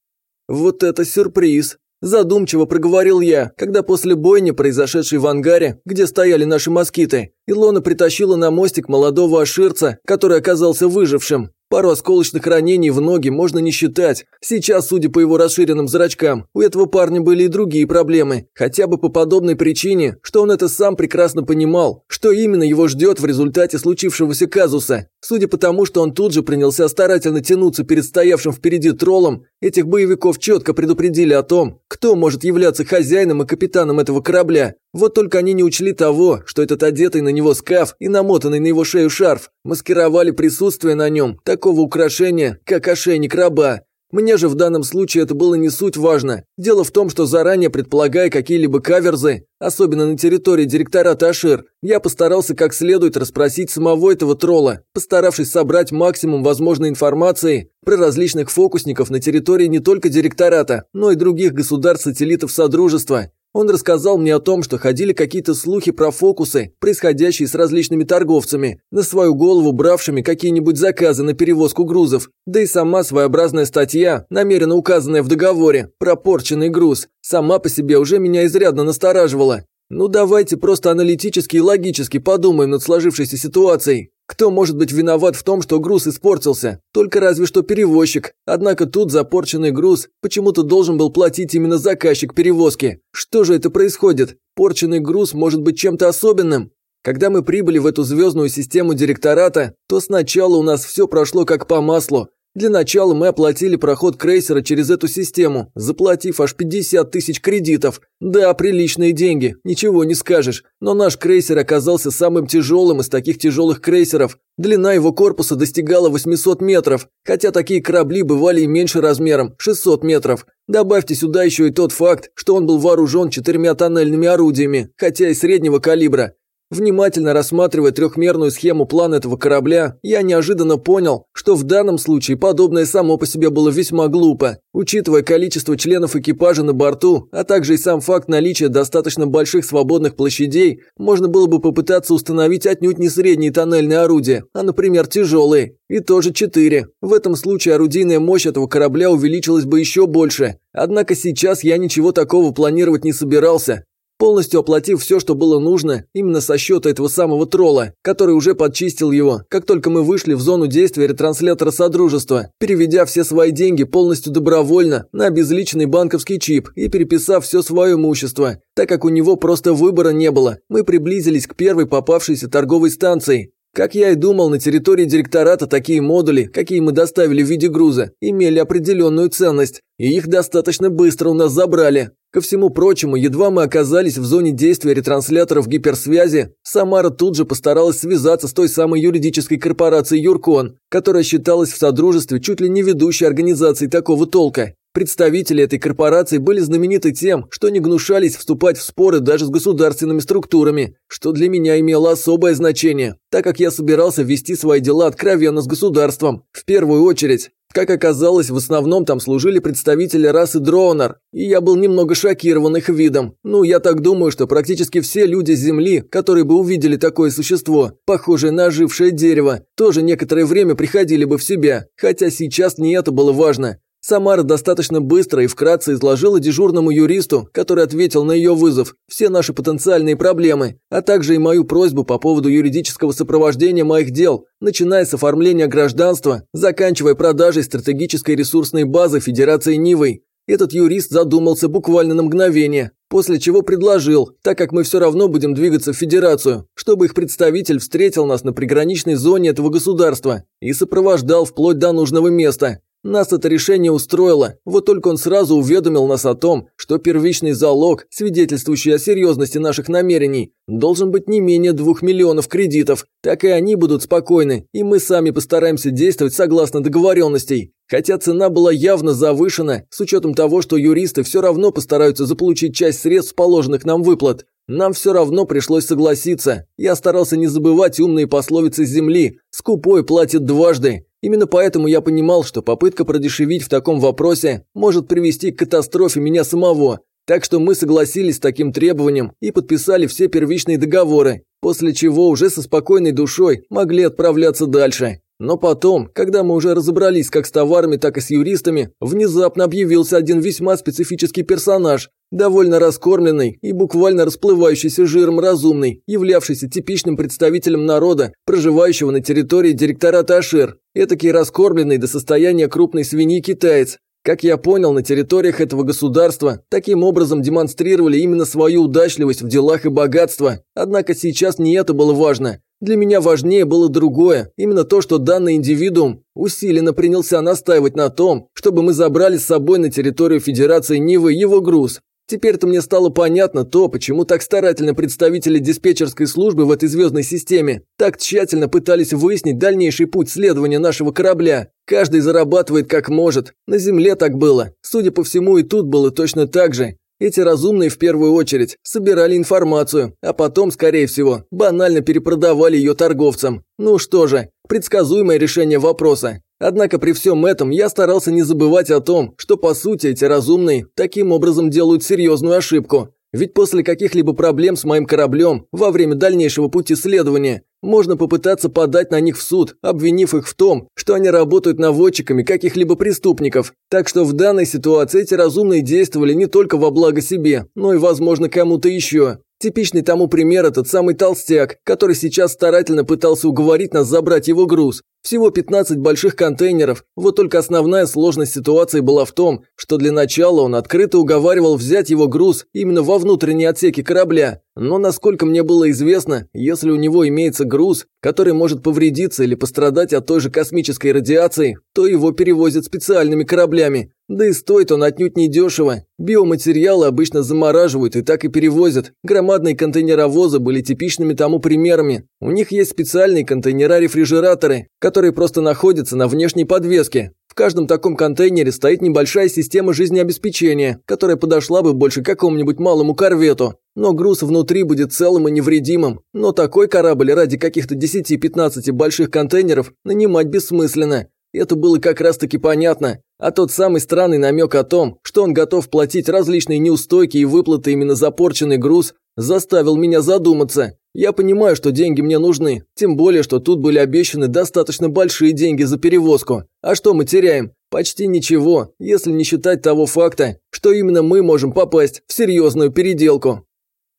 «Вот это сюрприз!» Задумчиво проговорил я, когда после бойни, произошедшей в ангаре, где стояли наши москиты, Илона притащила на мостик молодого аширца, который оказался выжившим. Пару осколочных ранений в ноги можно не считать. Сейчас, судя по его расширенным зрачкам, у этого парня были и другие проблемы. Хотя бы по подобной причине, что он это сам прекрасно понимал, что именно его ждет в результате случившегося казуса. Судя по тому, что он тут же принялся старательно тянуться перед стоявшим впереди троллом, этих боевиков четко предупредили о том, кто может являться хозяином и капитаном этого корабля. Вот только они не учли того, что этот одетый на него скаф и намотанный на его шею шарф маскировали присутствие на нем такого украшения, как ошейник раба. Мне же в данном случае это было не суть важно. Дело в том, что заранее предполагая какие-либо каверзы, особенно на территории директората Ашир, я постарался как следует расспросить самого этого тролла, постаравшись собрать максимум возможной информации про различных фокусников на территории не только директората, но и других государств-сателлитов Содружества, он рассказал мне о том, что ходили какие-то слухи про фокусы, происходящие с различными торговцами, на свою голову бравшими какие-нибудь заказы на перевозку грузов. Да и сама своеобразная статья, намеренно указанная в договоре, про порченный груз, сама по себе уже меня изрядно настораживала. Ну давайте просто аналитически и логически подумаем над сложившейся ситуацией. Кто может быть виноват в том, что груз испортился? Только разве что перевозчик. Однако тут за порченный груз почему-то должен был платить именно заказчик перевозки. Что же это происходит? Порченный груз может быть чем-то особенным? Когда мы прибыли в эту звездную систему директората, то сначала у нас все прошло как по маслу. Для начала мы оплатили проход крейсера через эту систему, заплатив аж 50 тысяч кредитов. Да, приличные деньги, ничего не скажешь. Но наш крейсер оказался самым тяжелым из таких тяжелых крейсеров. Длина его корпуса достигала 800 метров, хотя такие корабли бывали и меньше размером – 600 метров. Добавьте сюда еще и тот факт, что он был вооружен четырьмя тоннельными орудиями, хотя и среднего калибра. Внимательно рассматривая трехмерную схему плана этого корабля, я неожиданно понял, что в данном случае подобное само по себе было весьма глупо. Учитывая количество членов экипажа на борту, а также и сам факт наличия достаточно больших свободных площадей, можно было бы попытаться установить отнюдь не средние тоннельные орудия, а, например, тяжелые. И тоже четыре. В этом случае орудийная мощь этого корабля увеличилась бы еще больше. Однако сейчас я ничего такого планировать не собирался. Полностью оплатив все, что было нужно, именно со счета этого самого тролла, который уже подчистил его, как только мы вышли в зону действия ретранслятора Содружества, переведя все свои деньги полностью добровольно на безличный банковский чип и переписав все свое имущество, так как у него просто выбора не было, мы приблизились к первой попавшейся торговой станции, как я и думал, на территории директората такие модули, какие мы доставили в виде груза, имели определенную ценность, и их достаточно быстро у нас забрали. Ко всему прочему, едва мы оказались в зоне действия ретрансляторов гиперсвязи, Самара тут же постаралась связаться с той самой юридической корпорацией Юркон, которая считалась в Содружестве чуть ли не ведущей организацией такого толка. Представители этой корпорации были знамениты тем, что не гнушались вступать в споры даже с государственными структурами, что для меня имело особое значение, так как я собирался вести свои дела откровенно с государством, в первую очередь. Как оказалось, в основном там служили представители расы Дронар, и я был немного шокирован их видом. Ну, я так думаю, что практически все люди Земли, которые бы увидели такое существо, похожее на ожившее дерево, тоже некоторое время приходили бы в себя, хотя сейчас не это было важно. Самара достаточно быстро и вкратце изложила дежурному юристу, который ответил на ее вызов, все наши потенциальные проблемы, а также и мою просьбу по поводу юридического сопровождения моих дел, начиная с оформления гражданства, заканчивая продажей стратегической ресурсной базы Федерации Нивой. Этот юрист задумался буквально на мгновение, после чего предложил, так как мы все равно будем двигаться в Федерацию, чтобы их представитель встретил нас на приграничной зоне этого государства и сопровождал вплоть до нужного места. Нас это решение устроило, вот только он сразу уведомил нас о том, что первичный залог, свидетельствующий о серьезности наших намерений, должен быть не менее двух миллионов кредитов, так и они будут спокойны, и мы сами постараемся действовать согласно договоренностей. Хотя цена была явно завышена, с учетом того, что юристы все равно постараются заполучить часть средств положенных нам выплат. Нам все равно пришлось согласиться. Я старался не забывать умные пословицы земли «скупой платит дважды». Именно поэтому я понимал, что попытка продешевить в таком вопросе может привести к катастрофе меня самого. Так что мы согласились с таким требованием и подписали все первичные договоры, после чего уже со спокойной душой могли отправляться дальше. Но потом, когда мы уже разобрались как с товарами, так и с юристами, внезапно объявился один весьма специфический персонаж, довольно раскормленный и буквально расплывающийся жиром разумный, являвшийся типичным представителем народа, проживающего на территории директората Ашир, этакий раскормленный до состояния крупной свиньи китаец. Как я понял, на территориях этого государства таким образом демонстрировали именно свою удачливость в делах и богатство, однако сейчас не это было важно. Для меня важнее было другое, именно то, что данный индивидуум усиленно принялся настаивать на том, чтобы мы забрали с собой на территорию Федерации Нивы его груз. Теперь-то мне стало понятно то, почему так старательно представители диспетчерской службы в этой звездной системе так тщательно пытались выяснить дальнейший путь следования нашего корабля. Каждый зарабатывает как может. На Земле так было. Судя по всему, и тут было точно так же. Эти разумные в первую очередь собирали информацию, а потом, скорее всего, банально перепродавали ее торговцам. Ну что же, предсказуемое решение вопроса. Однако при всем этом я старался не забывать о том, что по сути эти разумные таким образом делают серьезную ошибку. Ведь после каких-либо проблем с моим кораблем во время дальнейшего пути следования можно попытаться подать на них в суд, обвинив их в том, что они работают наводчиками каких-либо преступников. Так что в данной ситуации эти разумные действовали не только во благо себе, но и, возможно, кому-то еще. Типичный тому пример этот самый толстяк, который сейчас старательно пытался уговорить нас забрать его груз. Всего 15 больших контейнеров, вот только основная сложность ситуации была в том, что для начала он открыто уговаривал взять его груз именно во внутренние отсеки корабля. Но, насколько мне было известно, если у него имеется груз, который может повредиться или пострадать от той же космической радиации, то его перевозят специальными кораблями. Да и стоит он отнюдь не дешево. Биоматериалы обычно замораживают и так и перевозят. Громадные контейнеровозы были типичными тому примерами. У них есть специальные контейнера-рефрижераторы, просто находятся на внешней подвеске. В каждом таком контейнере стоит небольшая система жизнеобеспечения, которая подошла бы больше какому-нибудь малому корвету. Но груз внутри будет целым и невредимым. Но такой корабль ради каких-то 10-15 больших контейнеров нанимать бессмысленно. Это было как раз-таки понятно. А тот самый странный намек о том, что он готов платить различные неустойки и выплаты именно за порченный груз, заставил меня задуматься. Я понимаю, что деньги мне нужны, тем более, что тут были обещаны достаточно большие деньги за перевозку. А что мы теряем? Почти ничего, если не считать того факта, что именно мы можем попасть в серьезную переделку.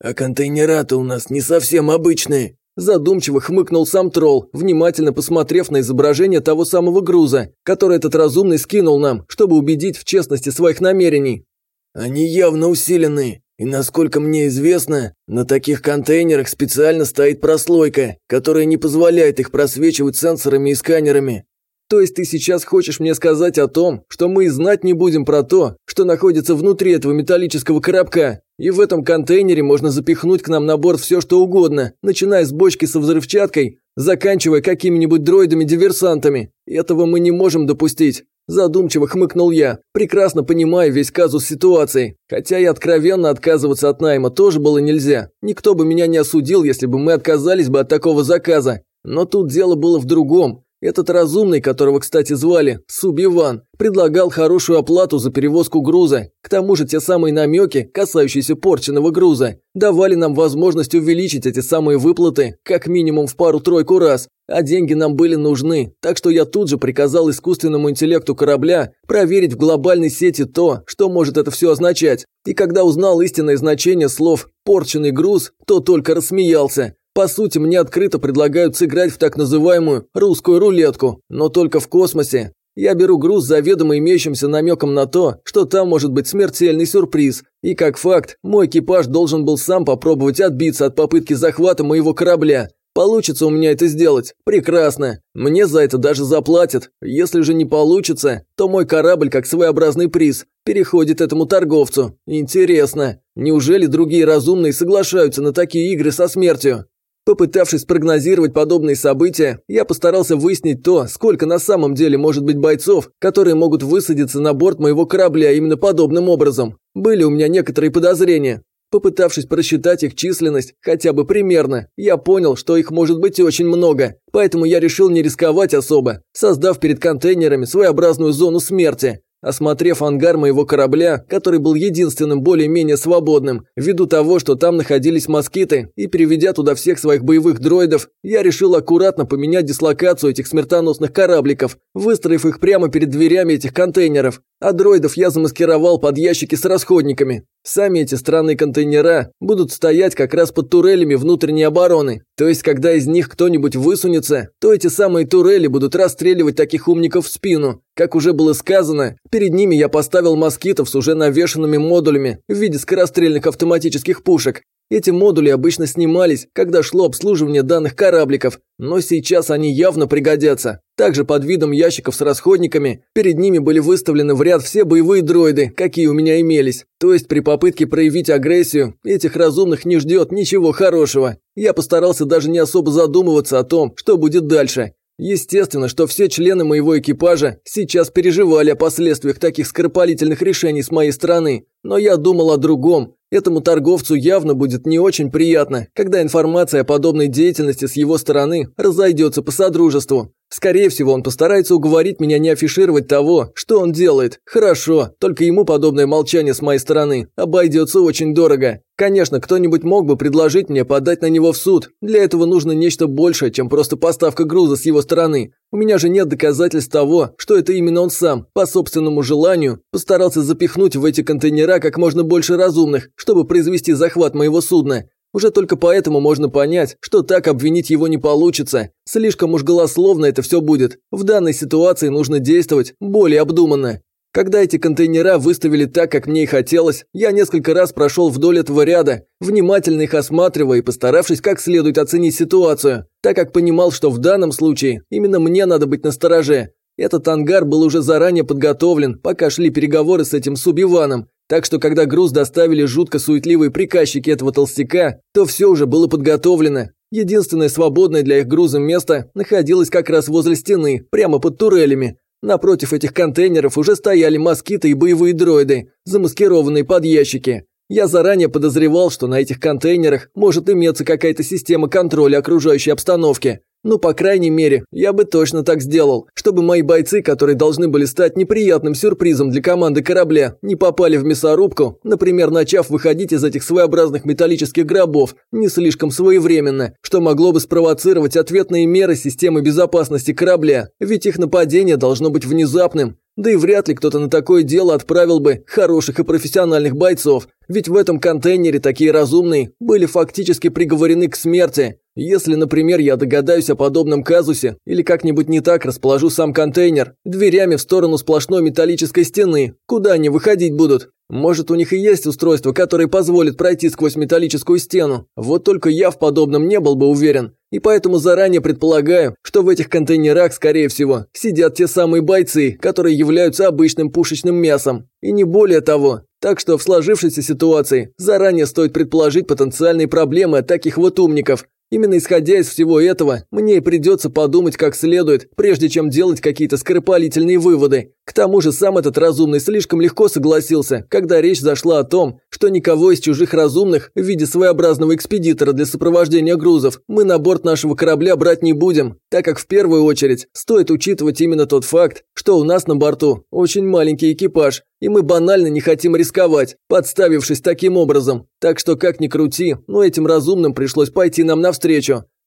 А контейнера-то у нас не совсем обычные. Задумчиво хмыкнул сам тролл, внимательно посмотрев на изображение того самого груза, который этот разумный скинул нам, чтобы убедить в честности своих намерений. Они явно усиленные. И насколько мне известно, на таких контейнерах специально стоит прослойка, которая не позволяет их просвечивать сенсорами и сканерами. То есть ты сейчас хочешь мне сказать о том, что мы и знать не будем про то, что находится внутри этого металлического коробка, и в этом контейнере можно запихнуть к нам на борт все что угодно, начиная с бочки со взрывчаткой, заканчивая какими-нибудь дроидами-диверсантами. Этого мы не можем допустить. Задумчиво хмыкнул я, прекрасно понимая весь казус ситуации. Хотя и откровенно отказываться от найма тоже было нельзя. Никто бы меня не осудил, если бы мы отказались бы от такого заказа. Но тут дело было в другом. Этот разумный, которого, кстати, звали Субиван, предлагал хорошую оплату за перевозку груза. К тому же те самые намеки, касающиеся порченного груза, давали нам возможность увеличить эти самые выплаты как минимум в пару-тройку раз. А деньги нам были нужны, так что я тут же приказал искусственному интеллекту корабля проверить в глобальной сети то, что может это все означать. И когда узнал истинное значение слов «порченный груз», то только рассмеялся. По сути, мне открыто предлагают сыграть в так называемую «русскую рулетку», но только в космосе. Я беру груз заведомо имеющимся намеком на то, что там может быть смертельный сюрприз. И как факт, мой экипаж должен был сам попробовать отбиться от попытки захвата моего корабля. Получится у меня это сделать? Прекрасно. Мне за это даже заплатят. Если же не получится, то мой корабль, как своеобразный приз, переходит этому торговцу. Интересно. Неужели другие разумные соглашаются на такие игры со смертью? Попытавшись прогнозировать подобные события, я постарался выяснить то, сколько на самом деле может быть бойцов, которые могут высадиться на борт моего корабля именно подобным образом. Были у меня некоторые подозрения. Попытавшись просчитать их численность, хотя бы примерно, я понял, что их может быть очень много. Поэтому я решил не рисковать особо, создав перед контейнерами своеобразную зону смерти. Осмотрев ангар моего корабля, который был единственным более-менее свободным, ввиду того, что там находились москиты, и переведя туда всех своих боевых дроидов, я решил аккуратно поменять дислокацию этих смертоносных корабликов, выстроив их прямо перед дверями этих контейнеров. А дроидов я замаскировал под ящики с расходниками. Сами эти странные контейнера будут стоять как раз под турелями внутренней обороны. То есть, когда из них кто-нибудь высунется, то эти самые турели будут расстреливать таких умников в спину. Как уже было сказано, перед ними я поставил москитов с уже навешенными модулями в виде скорострельных автоматических пушек. Эти модули обычно снимались, когда шло обслуживание данных корабликов, но сейчас они явно пригодятся. Также под видом ящиков с расходниками перед ними были выставлены в ряд все боевые дроиды, какие у меня имелись. То есть при попытке проявить агрессию этих разумных не ждет ничего хорошего. Я постарался даже не особо задумываться о том, что будет дальше. Естественно, что все члены моего экипажа сейчас переживали о последствиях таких скоропалительных решений с моей стороны, но я думал о другом. Этому торговцу явно будет не очень приятно, когда информация о подобной деятельности с его стороны разойдется по содружеству. Скорее всего, он постарается уговорить меня не афишировать того, что он делает. Хорошо, только ему подобное молчание с моей стороны обойдется очень дорого. Конечно, кто-нибудь мог бы предложить мне подать на него в суд. Для этого нужно нечто большее, чем просто поставка груза с его стороны. У меня же нет доказательств того, что это именно он сам, по собственному желанию, постарался запихнуть в эти контейнера как можно больше разумных, чтобы произвести захват моего судна. Уже только поэтому можно понять, что так обвинить его не получится. Слишком уж голословно это все будет. В данной ситуации нужно действовать более обдуманно. Когда эти контейнера выставили так, как мне и хотелось, я несколько раз прошел вдоль этого ряда, внимательно их осматривая и постаравшись как следует оценить ситуацию, так как понимал, что в данном случае именно мне надо быть настороже. Этот ангар был уже заранее подготовлен, пока шли переговоры с этим Субиваном, так что когда груз доставили жутко суетливые приказчики этого толстяка, то все уже было подготовлено. Единственное свободное для их груза место находилось как раз возле стены, прямо под турелями. Напротив этих контейнеров уже стояли москиты и боевые дроиды, замаскированные под ящики. Я заранее подозревал, что на этих контейнерах может иметься какая-то система контроля окружающей обстановки. Ну, по крайней мере, я бы точно так сделал, чтобы мои бойцы, которые должны были стать неприятным сюрпризом для команды корабля, не попали в мясорубку, например, начав выходить из этих своеобразных металлических гробов не слишком своевременно, что могло бы спровоцировать ответные меры системы безопасности корабля, ведь их нападение должно быть внезапным. Да и вряд ли кто-то на такое дело отправил бы хороших и профессиональных бойцов, ведь в этом контейнере такие разумные были фактически приговорены к смерти. Если, например, я догадаюсь о подобном казусе или как-нибудь не так расположу сам контейнер дверями в сторону сплошной металлической стены, куда они выходить будут? Может, у них и есть устройство, которое позволит пройти сквозь металлическую стену. Вот только я в подобном не был бы уверен. И поэтому заранее предполагаю, что в этих контейнерах, скорее всего, сидят те самые бойцы, которые являются обычным пушечным мясом. И не более того. Так что в сложившейся ситуации заранее стоит предположить потенциальные проблемы таких вот умников, Именно исходя из всего этого, мне и придется подумать как следует, прежде чем делать какие-то скоропалительные выводы. К тому же сам этот разумный слишком легко согласился, когда речь зашла о том, что никого из чужих разумных в виде своеобразного экспедитора для сопровождения грузов мы на борт нашего корабля брать не будем, так как в первую очередь стоит учитывать именно тот факт, что у нас на борту очень маленький экипаж, и мы банально не хотим рисковать, подставившись таким образом. Так что как ни крути, но этим разумным пришлось пойти нам навстречу.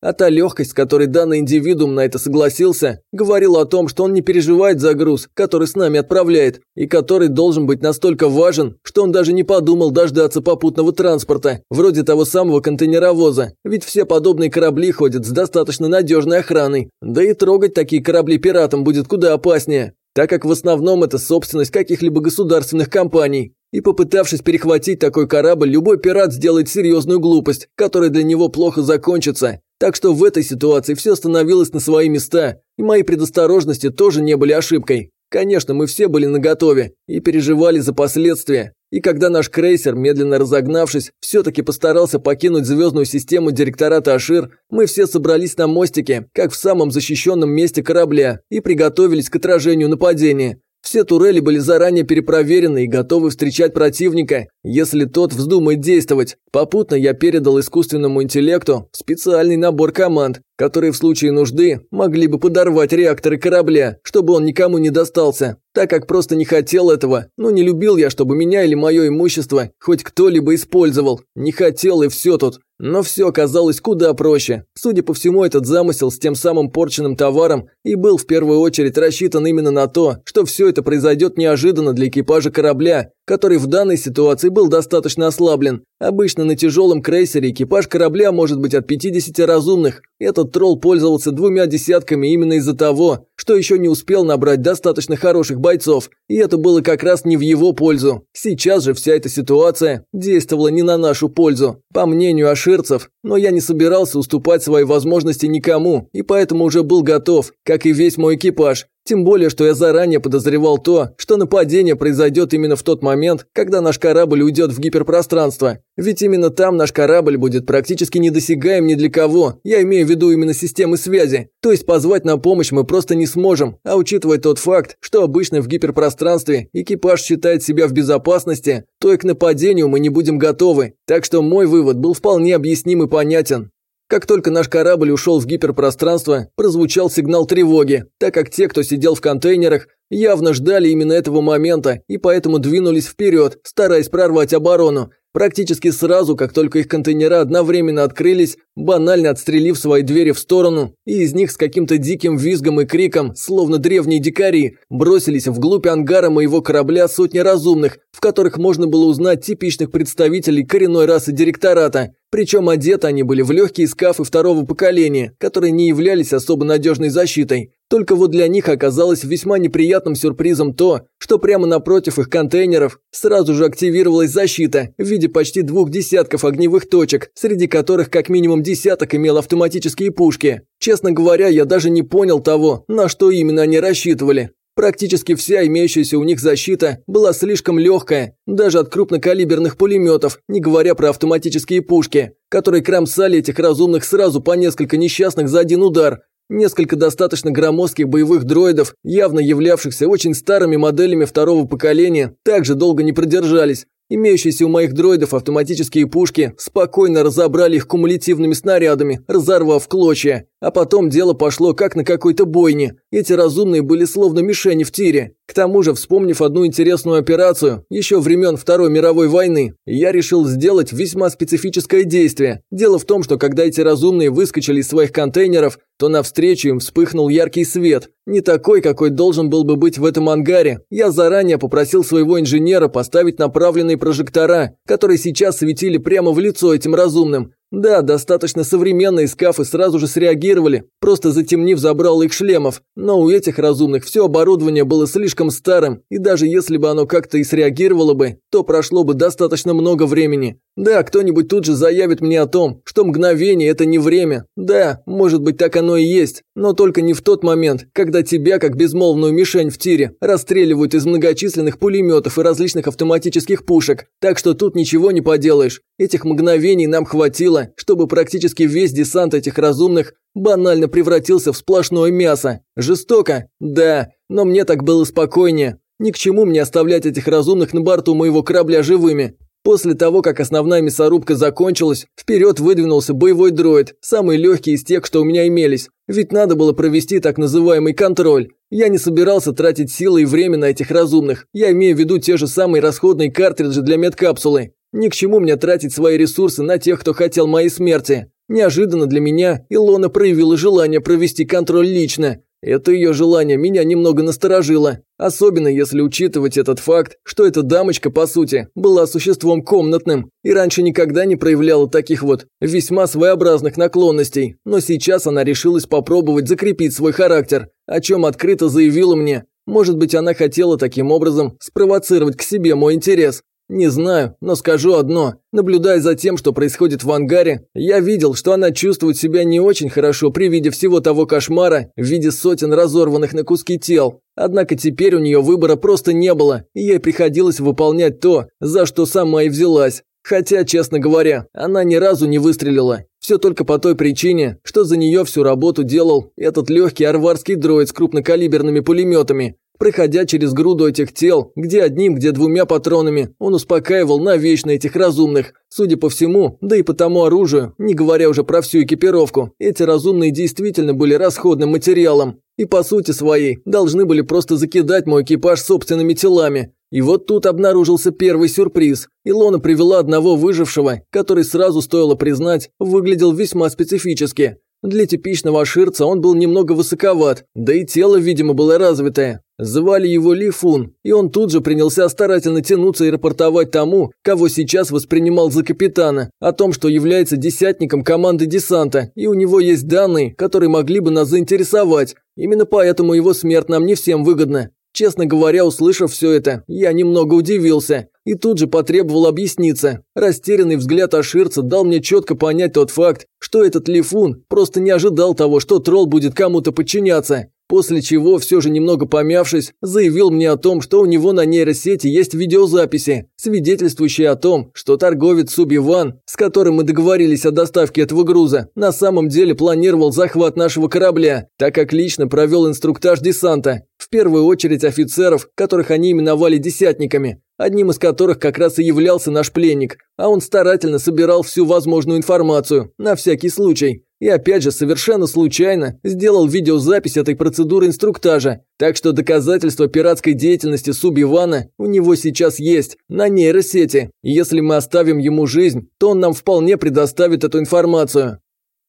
А та легкость, с которой данный индивидуум на это согласился, говорила о том, что он не переживает за груз, который с нами отправляет, и который должен быть настолько важен, что он даже не подумал дождаться попутного транспорта, вроде того самого контейнеровоза, ведь все подобные корабли ходят с достаточно надежной охраной, да и трогать такие корабли пиратам будет куда опаснее так как в основном это собственность каких-либо государственных компаний. И попытавшись перехватить такой корабль, любой пират сделает серьезную глупость, которая для него плохо закончится. Так что в этой ситуации все становилось на свои места, и мои предосторожности тоже не были ошибкой. Конечно, мы все были наготове и переживали за последствия. И когда наш крейсер, медленно разогнавшись, все-таки постарался покинуть звездную систему директората Ашир, мы все собрались на мостике, как в самом защищенном месте корабля, и приготовились к отражению нападения. Все турели были заранее перепроверены и готовы встречать противника, если тот вздумает действовать. Попутно я передал искусственному интеллекту специальный набор команд, которые в случае нужды могли бы подорвать реакторы корабля, чтобы он никому не достался, так как просто не хотел этого, но не любил я, чтобы меня или мое имущество хоть кто-либо использовал. Не хотел и все тут. Но все оказалось куда проще. Судя по всему, этот замысел с тем самым порченным товаром и был в первую очередь рассчитан именно на то, что все это произойдет неожиданно для экипажа корабля, который в данной ситуации был достаточно ослаблен. Обычно на тяжелом крейсере экипаж корабля может быть от 50 разумных. Этот тролл пользовался двумя десятками именно из-за того, что еще не успел набрать достаточно хороших бойцов, и это было как раз не в его пользу. Сейчас же вся эта ситуация действовала не на нашу пользу, по мнению аширцев, но я не собирался уступать свои возможности никому, и поэтому уже был готов, как и весь мой экипаж, тем более, что я заранее подозревал то, что нападение произойдет именно в тот момент, когда наш корабль уйдет в гиперпространство. Ведь именно там наш корабль будет практически недосягаем ни для кого, я имею в виду именно системы связи. То есть позвать на помощь мы просто не сможем, а учитывая тот факт, что обычно в гиперпространстве экипаж считает себя в безопасности, то и к нападению мы не будем готовы. Так что мой вывод был вполне объясним и понятен. Как только наш корабль ушел в гиперпространство, прозвучал сигнал тревоги, так как те, кто сидел в контейнерах, явно ждали именно этого момента и поэтому двинулись вперед, стараясь прорвать оборону. Практически сразу, как только их контейнера одновременно открылись, банально отстрелив свои двери в сторону, и из них с каким-то диким визгом и криком, словно древние дикари, бросились вглубь ангара моего корабля сотни разумных, в которых можно было узнать типичных представителей коренной расы директората. Причем одеты они были в легкие скафы второго поколения, которые не являлись особо надежной защитой. Только вот для них оказалось весьма неприятным сюрпризом то, что прямо напротив их контейнеров сразу же активировалась защита в виде почти двух десятков огневых точек, среди которых как минимум десяток имел автоматические пушки. Честно говоря, я даже не понял того, на что именно они рассчитывали. Практически вся имеющаяся у них защита была слишком легкая, даже от крупнокалиберных пулеметов, не говоря про автоматические пушки, которые кромсали этих разумных сразу по несколько несчастных за один удар. Несколько достаточно громоздких боевых дроидов, явно являвшихся очень старыми моделями второго поколения, также долго не продержались, Имеющиеся у моих дроидов автоматические пушки спокойно разобрали их кумулятивными снарядами, разорвав клочья. А потом дело пошло как на какой-то бойне. Эти разумные были словно мишени в тире. К тому же, вспомнив одну интересную операцию, еще времен Второй мировой войны, я решил сделать весьма специфическое действие. Дело в том, что когда эти разумные выскочили из своих контейнеров, то навстречу им вспыхнул яркий свет. Не такой, какой должен был бы быть в этом ангаре. Я заранее попросил своего инженера поставить направленные прожектора, которые сейчас светили прямо в лицо этим разумным. Да, достаточно современные скафы сразу же среагировали, просто затемнив забрал их шлемов, но у этих разумных все оборудование было слишком старым, и даже если бы оно как-то и среагировало бы, то прошло бы достаточно много времени. Да, кто-нибудь тут же заявит мне о том, что мгновение – это не время. Да, может быть так оно и есть, но только не в тот момент, когда тебя, как безмолвную мишень в тире, расстреливают из многочисленных пулеметов и различных автоматических пушек. Так что тут ничего не поделаешь. Этих мгновений нам хватило, чтобы практически весь десант этих разумных банально превратился в сплошное мясо. Жестоко? Да, но мне так было спокойнее. Ни к чему мне оставлять этих разумных на борту моего корабля живыми. После того, как основная мясорубка закончилась, вперед выдвинулся боевой дроид, самый легкий из тех, что у меня имелись. Ведь надо было провести так называемый контроль. Я не собирался тратить силы и время на этих разумных. Я имею в виду те же самые расходные картриджи для медкапсулы. Ни к чему мне тратить свои ресурсы на тех, кто хотел моей смерти. Неожиданно для меня Илона проявила желание провести контроль лично. Это ее желание меня немного насторожило, особенно если учитывать этот факт, что эта дамочка, по сути, была существом комнатным и раньше никогда не проявляла таких вот весьма своеобразных наклонностей, но сейчас она решилась попробовать закрепить свой характер, о чем открыто заявила мне. Может быть, она хотела таким образом спровоцировать к себе мой интерес, не знаю, но скажу одно. Наблюдая за тем, что происходит в ангаре, я видел, что она чувствует себя не очень хорошо при виде всего того кошмара в виде сотен разорванных на куски тел. Однако теперь у нее выбора просто не было, и ей приходилось выполнять то, за что сама и взялась. Хотя, честно говоря, она ни разу не выстрелила. Все только по той причине, что за нее всю работу делал этот легкий арварский дроид с крупнокалиберными пулеметами, Проходя через груду этих тел, где одним, где двумя патронами, он успокаивал навечно этих разумных. Судя по всему, да и по тому оружию, не говоря уже про всю экипировку, эти разумные действительно были расходным материалом. И по сути своей, должны были просто закидать мой экипаж собственными телами. И вот тут обнаружился первый сюрприз. Илона привела одного выжившего, который сразу стоило признать, выглядел весьма специфически. Для типичного аширца он был немного высоковат, да и тело, видимо, было развитое. Звали его Ли Фун, и он тут же принялся старательно тянуться и рапортовать тому, кого сейчас воспринимал за капитана, о том, что является десятником команды десанта, и у него есть данные, которые могли бы нас заинтересовать. Именно поэтому его смерть нам не всем выгодна. Честно говоря, услышав все это, я немного удивился и тут же потребовал объясниться. Растерянный взгляд Аширца дал мне четко понять тот факт, что этот Лифун просто не ожидал того, что тролл будет кому-то подчиняться. После чего, все же немного помявшись, заявил мне о том, что у него на нейросети есть видеозаписи, свидетельствующие о том, что торговец Субиван, с которым мы договорились о доставке этого груза, на самом деле планировал захват нашего корабля, так как лично провел инструктаж десанта, в первую очередь офицеров, которых они именовали десятниками, одним из которых как раз и являлся наш пленник, а он старательно собирал всю возможную информацию, на всякий случай. И опять же, совершенно случайно сделал видеозапись этой процедуры инструктажа. Так что доказательства пиратской деятельности Субивана у него сейчас есть, на нейросети. И если мы оставим ему жизнь, то он нам вполне предоставит эту информацию.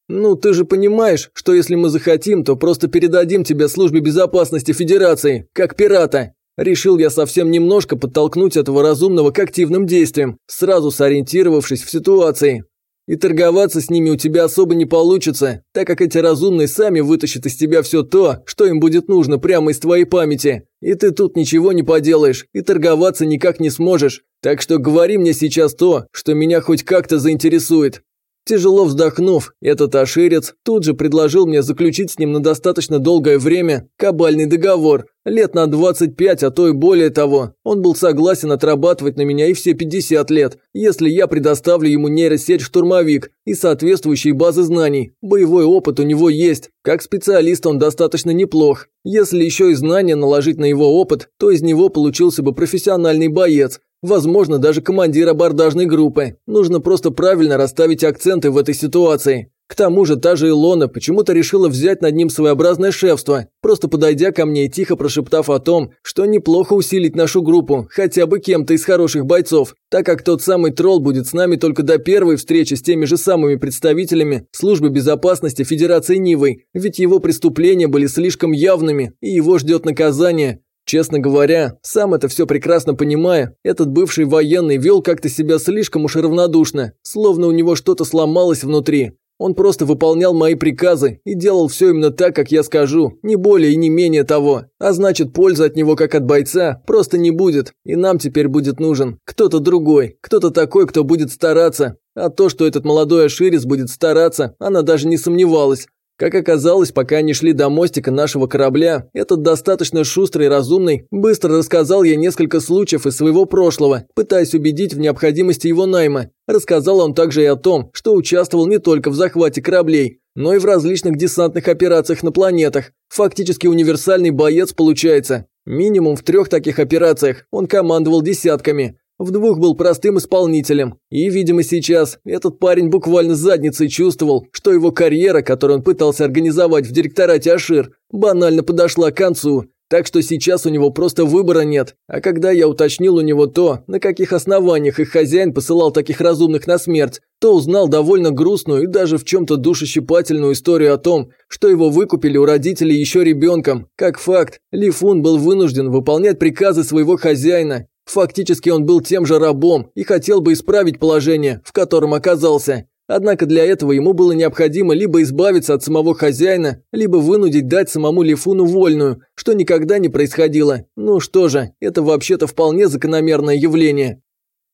«Ну, ты же понимаешь, что если мы захотим, то просто передадим тебя службе безопасности Федерации, как пирата. Решил я совсем немножко подтолкнуть этого разумного к активным действиям, сразу сориентировавшись в ситуации. И торговаться с ними у тебя особо не получится, так как эти разумные сами вытащат из тебя все то, что им будет нужно прямо из твоей памяти. И ты тут ничего не поделаешь, и торговаться никак не сможешь. Так что говори мне сейчас то, что меня хоть как-то заинтересует. Тяжело вздохнув, этот оширец тут же предложил мне заключить с ним на достаточно долгое время кабальный договор, лет на 25, а то и более того. Он был согласен отрабатывать на меня и все 50 лет, если я предоставлю ему нейросеть «Штурмовик» и соответствующие базы знаний. Боевой опыт у него есть, как специалист он достаточно неплох. Если еще и знания наложить на его опыт, то из него получился бы профессиональный боец, Возможно, даже командир абордажной группы. Нужно просто правильно расставить акценты в этой ситуации. К тому же та же Илона почему-то решила взять над ним своеобразное шефство, просто подойдя ко мне и тихо прошептав о том, что неплохо усилить нашу группу, хотя бы кем-то из хороших бойцов, так как тот самый тролл будет с нами только до первой встречи с теми же самыми представителями Службы безопасности Федерации Нивы, ведь его преступления были слишком явными, и его ждет наказание. Честно говоря, сам это все прекрасно понимая, этот бывший военный вел как-то себя слишком уж равнодушно, словно у него что-то сломалось внутри. Он просто выполнял мои приказы и делал все именно так, как я скажу, не более и не менее того. А значит, пользы от него как от бойца просто не будет, и нам теперь будет нужен кто-то другой, кто-то такой, кто будет стараться. А то, что этот молодой Аширис будет стараться, она даже не сомневалась. Как оказалось, пока они шли до мостика нашего корабля, этот достаточно шустрый и разумный быстро рассказал ей несколько случаев из своего прошлого, пытаясь убедить в необходимости его найма. Рассказал он также и о том, что участвовал не только в захвате кораблей, но и в различных десантных операциях на планетах. Фактически универсальный боец получается. Минимум в трех таких операциях он командовал десятками. В двух был простым исполнителем. И, видимо, сейчас этот парень буквально задницей чувствовал, что его карьера, которую он пытался организовать в директорате Ашир, банально подошла к концу. Так что сейчас у него просто выбора нет. А когда я уточнил у него то, на каких основаниях их хозяин посылал таких разумных на смерть, то узнал довольно грустную и даже в чем-то душещипательную историю о том, что его выкупили у родителей еще ребенком. Как факт, Лифун был вынужден выполнять приказы своего хозяина Фактически он был тем же рабом и хотел бы исправить положение, в котором оказался. Однако для этого ему было необходимо либо избавиться от самого хозяина, либо вынудить дать самому Лифуну вольную, что никогда не происходило. Ну что же, это вообще-то вполне закономерное явление.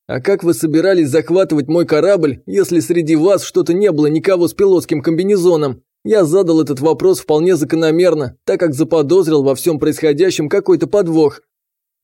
А как вы собирались захватывать мой корабль, если среди вас что-то не было никого с пилотским комбинезоном? Я задал этот вопрос вполне закономерно, так как заподозрил во всем происходящем какой-то подвох,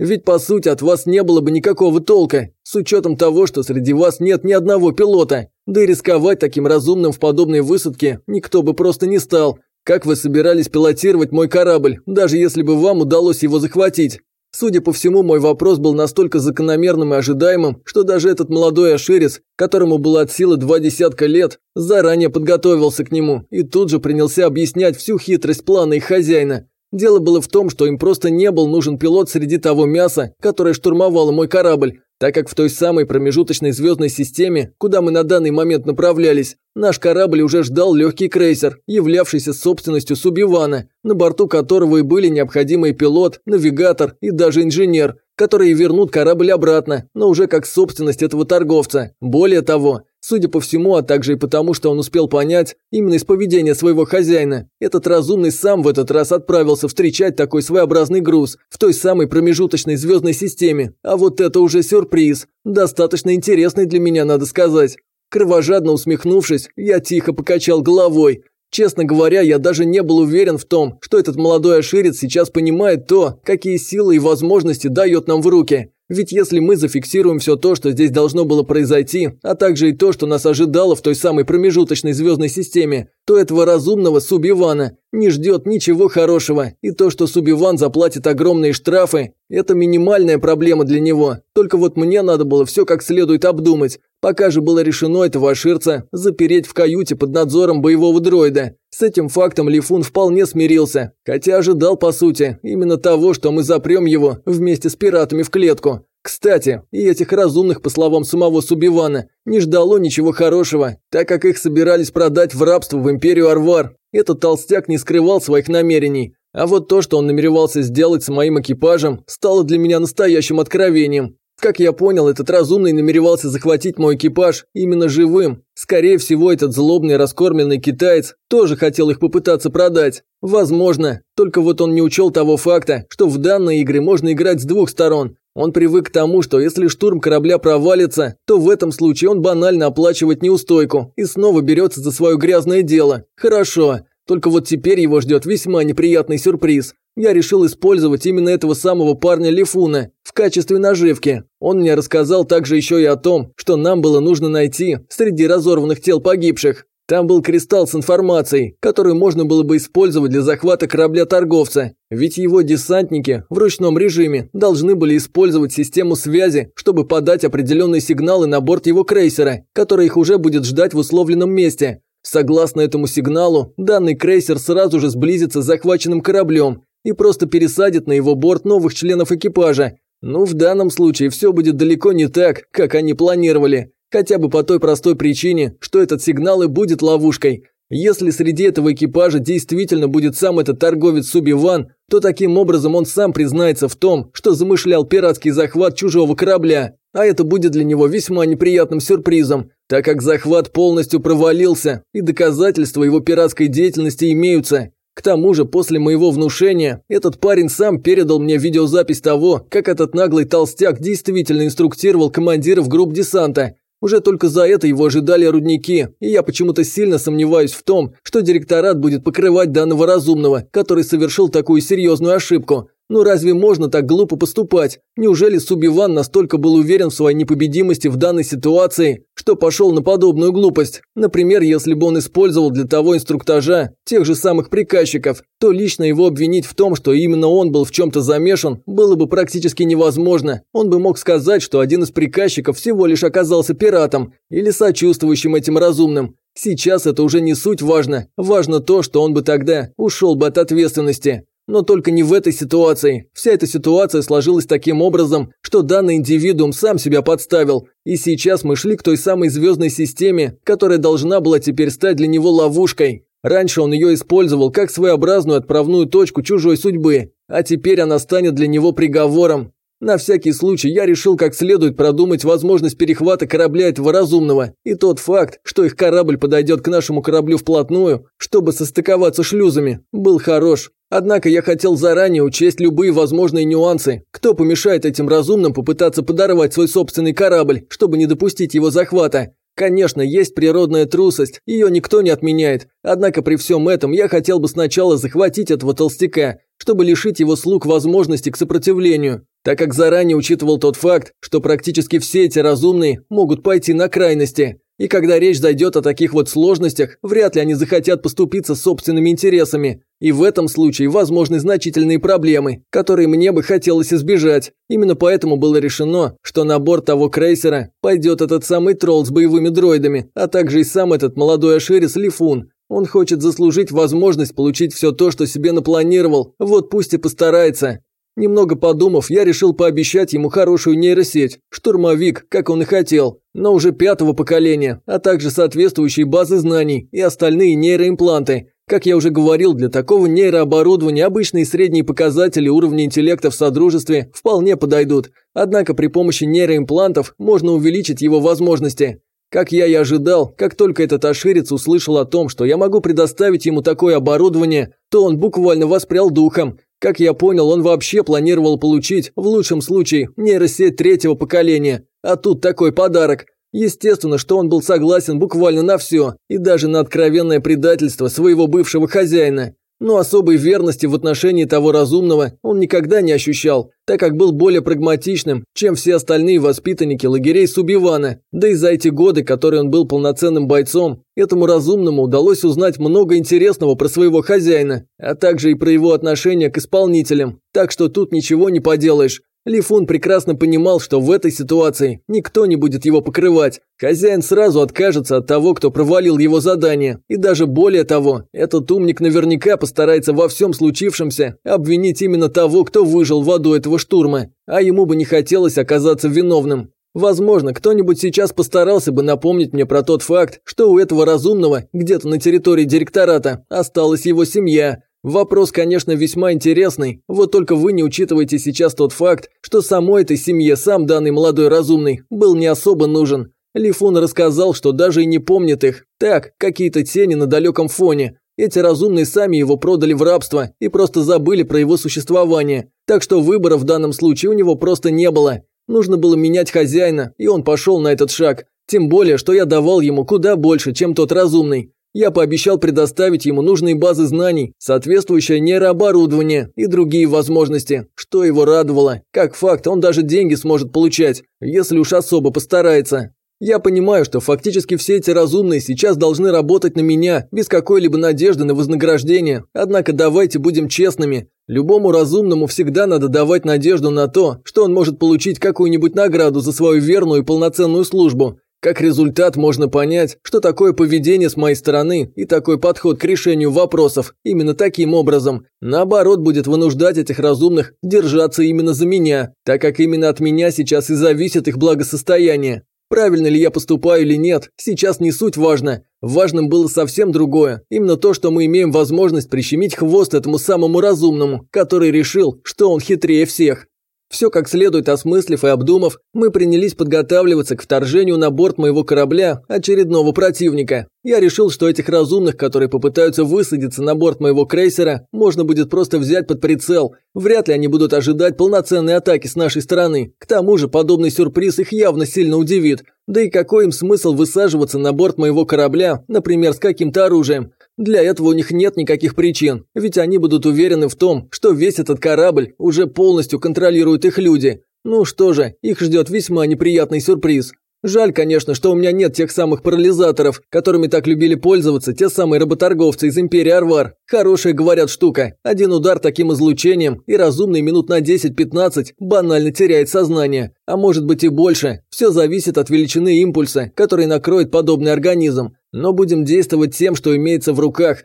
ведь по сути от вас не было бы никакого толка, с учетом того, что среди вас нет ни одного пилота. Да и рисковать таким разумным в подобной высадке никто бы просто не стал. Как вы собирались пилотировать мой корабль, даже если бы вам удалось его захватить? Судя по всему, мой вопрос был настолько закономерным и ожидаемым, что даже этот молодой аширец, которому было от силы два десятка лет, заранее подготовился к нему и тут же принялся объяснять всю хитрость плана их хозяина. Дело было в том, что им просто не был нужен пилот среди того мяса, которое штурмовало мой корабль, так как в той самой промежуточной звездной системе, куда мы на данный момент направлялись, наш корабль уже ждал легкий крейсер, являвшийся собственностью Субивана, на борту которого и были необходимый пилот, навигатор и даже инженер, которые вернут корабль обратно, но уже как собственность этого торговца. Более того, Судя по всему, а также и потому, что он успел понять, именно из поведения своего хозяина, этот разумный сам в этот раз отправился встречать такой своеобразный груз в той самой промежуточной звездной системе. А вот это уже сюрприз. Достаточно интересный для меня, надо сказать. Кровожадно усмехнувшись, я тихо покачал головой. Честно говоря, я даже не был уверен в том, что этот молодой аширец сейчас понимает то, какие силы и возможности дает нам в руки. Ведь если мы зафиксируем все то, что здесь должно было произойти, а также и то, что нас ожидало в той самой промежуточной звездной системе, то этого разумного Субивана не ждет ничего хорошего, и то, что Субиван заплатит огромные штрафы, это минимальная проблема для него. Только вот мне надо было все как следует обдумать, Пока же было решено этого аширца запереть в каюте под надзором боевого дроида. С этим фактом Лифун вполне смирился, хотя ожидал, по сути, именно того, что мы запрем его вместе с пиратами в клетку. Кстати, и этих разумных, по словам самого Субивана, не ждало ничего хорошего, так как их собирались продать в рабство в империю Арвар. Этот толстяк не скрывал своих намерений. А вот то, что он намеревался сделать с моим экипажем, стало для меня настоящим откровением. Как я понял, этот разумный намеревался захватить мой экипаж именно живым. Скорее всего, этот злобный раскормленный китаец тоже хотел их попытаться продать. Возможно. Только вот он не учел того факта, что в данные игры можно играть с двух сторон. Он привык к тому, что если штурм корабля провалится, то в этом случае он банально оплачивает неустойку и снова берется за свое грязное дело. Хорошо. Только вот теперь его ждет весьма неприятный сюрприз. Я решил использовать именно этого самого парня Лифуна в качестве наживки. Он мне рассказал также еще и о том, что нам было нужно найти среди разорванных тел погибших. Там был кристалл с информацией, который можно было бы использовать для захвата корабля-торговца, ведь его десантники в ручном режиме должны были использовать систему связи, чтобы подать определенные сигналы на борт его крейсера, который их уже будет ждать в условленном месте. Согласно этому сигналу, данный крейсер сразу же сблизится с захваченным кораблем и просто пересадит на его борт новых членов экипажа. Ну, в данном случае все будет далеко не так, как они планировали. Хотя бы по той простой причине, что этот сигнал и будет ловушкой. Если среди этого экипажа действительно будет сам этот торговец Субиван, то таким образом он сам признается в том, что замышлял пиратский захват чужого корабля. А это будет для него весьма неприятным сюрпризом, так как захват полностью провалился, и доказательства его пиратской деятельности имеются. К тому же, после моего внушения, этот парень сам передал мне видеозапись того, как этот наглый толстяк действительно инструктировал командиров групп десанта. Уже только за это его ожидали рудники, и я почему-то сильно сомневаюсь в том, что директорат будет покрывать данного разумного, который совершил такую серьезную ошибку. Ну разве можно так глупо поступать? Неужели Субиван настолько был уверен в своей непобедимости в данной ситуации, что пошел на подобную глупость? Например, если бы он использовал для того инструктажа тех же самых приказчиков, то лично его обвинить в том, что именно он был в чем-то замешан, было бы практически невозможно. Он бы мог сказать, что один из приказчиков всего лишь оказался пиратом или сочувствующим этим разумным. Сейчас это уже не суть важно. Важно то, что он бы тогда ушел бы от ответственности. Но только не в этой ситуации. Вся эта ситуация сложилась таким образом, что данный индивидуум сам себя подставил. И сейчас мы шли к той самой звездной системе, которая должна была теперь стать для него ловушкой. Раньше он ее использовал как своеобразную отправную точку чужой судьбы, а теперь она станет для него приговором. На всякий случай я решил как следует продумать возможность перехвата корабля этого разумного, и тот факт, что их корабль подойдет к нашему кораблю вплотную, чтобы состыковаться шлюзами, был хорош. Однако я хотел заранее учесть любые возможные нюансы. Кто помешает этим разумным попытаться подорвать свой собственный корабль, чтобы не допустить его захвата? Конечно, есть природная трусость, ее никто не отменяет. Однако при всем этом я хотел бы сначала захватить этого толстяка, чтобы лишить его слуг возможности к сопротивлению, так как заранее учитывал тот факт, что практически все эти разумные могут пойти на крайности. И когда речь зайдет о таких вот сложностях, вряд ли они захотят поступиться собственными интересами. И в этом случае возможны значительные проблемы, которые мне бы хотелось избежать. Именно поэтому было решено, что на борт того крейсера пойдет этот самый тролл с боевыми дроидами, а также и сам этот молодой Аширис Лифун. Он хочет заслужить возможность получить все то, что себе напланировал, вот пусть и постарается. Немного подумав, я решил пообещать ему хорошую нейросеть, штурмовик, как он и хотел, но уже пятого поколения, а также соответствующие базы знаний и остальные нейроимпланты. Как я уже говорил, для такого нейрооборудования обычные средние показатели уровня интеллекта в Содружестве вполне подойдут, однако при помощи нейроимплантов можно увеличить его возможности. Как я и ожидал, как только этот оширец услышал о том, что я могу предоставить ему такое оборудование, то он буквально воспрял духом, как я понял, он вообще планировал получить, в лучшем случае, нейросеть третьего поколения. А тут такой подарок. Естественно, что он был согласен буквально на все, и даже на откровенное предательство своего бывшего хозяина. Но особой верности в отношении того разумного он никогда не ощущал, так как был более прагматичным, чем все остальные воспитанники лагерей Субивана. Да и за эти годы, которые он был полноценным бойцом, этому разумному удалось узнать много интересного про своего хозяина, а также и про его отношение к исполнителям. Так что тут ничего не поделаешь. Лифун прекрасно понимал, что в этой ситуации никто не будет его покрывать. Хозяин сразу откажется от того, кто провалил его задание. И даже более того, этот умник наверняка постарается во всем случившемся обвинить именно того, кто выжил в аду этого штурма. А ему бы не хотелось оказаться виновным. Возможно, кто-нибудь сейчас постарался бы напомнить мне про тот факт, что у этого разумного где-то на территории директората осталась его семья. Вопрос, конечно, весьма интересный, вот только вы не учитываете сейчас тот факт, что самой этой семье сам данный молодой разумный был не особо нужен. Лифун рассказал, что даже и не помнит их. Так, какие-то тени на далеком фоне. Эти разумные сами его продали в рабство и просто забыли про его существование. Так что выбора в данном случае у него просто не было. Нужно было менять хозяина, и он пошел на этот шаг. Тем более, что я давал ему куда больше, чем тот разумный. Я пообещал предоставить ему нужные базы знаний, соответствующее нейрооборудование и другие возможности, что его радовало. Как факт, он даже деньги сможет получать, если уж особо постарается. Я понимаю, что фактически все эти разумные сейчас должны работать на меня, без какой-либо надежды на вознаграждение. Однако давайте будем честными. Любому разумному всегда надо давать надежду на то, что он может получить какую-нибудь награду за свою верную и полноценную службу. Как результат можно понять, что такое поведение с моей стороны и такой подход к решению вопросов именно таким образом, наоборот, будет вынуждать этих разумных держаться именно за меня, так как именно от меня сейчас и зависит их благосостояние. Правильно ли я поступаю или нет, сейчас не суть важно. Важным было совсем другое. Именно то, что мы имеем возможность прищемить хвост этому самому разумному, который решил, что он хитрее всех. Все как следует осмыслив и обдумав, мы принялись подготавливаться к вторжению на борт моего корабля очередного противника. Я решил, что этих разумных, которые попытаются высадиться на борт моего крейсера, можно будет просто взять под прицел. Вряд ли они будут ожидать полноценной атаки с нашей стороны. К тому же, подобный сюрприз их явно сильно удивит. Да и какой им смысл высаживаться на борт моего корабля, например, с каким-то оружием? Для этого у них нет никаких причин, ведь они будут уверены в том, что весь этот корабль уже полностью контролируют их люди. Ну что же, их ждет весьма неприятный сюрприз. Жаль, конечно, что у меня нет тех самых парализаторов, которыми так любили пользоваться те самые работорговцы из Империи Арвар. Хорошая, говорят, штука. Один удар таким излучением, и разумный минут на 10-15 банально теряет сознание. А может быть и больше. Все зависит от величины импульса, который накроет подобный организм. Но будем действовать тем, что имеется в руках.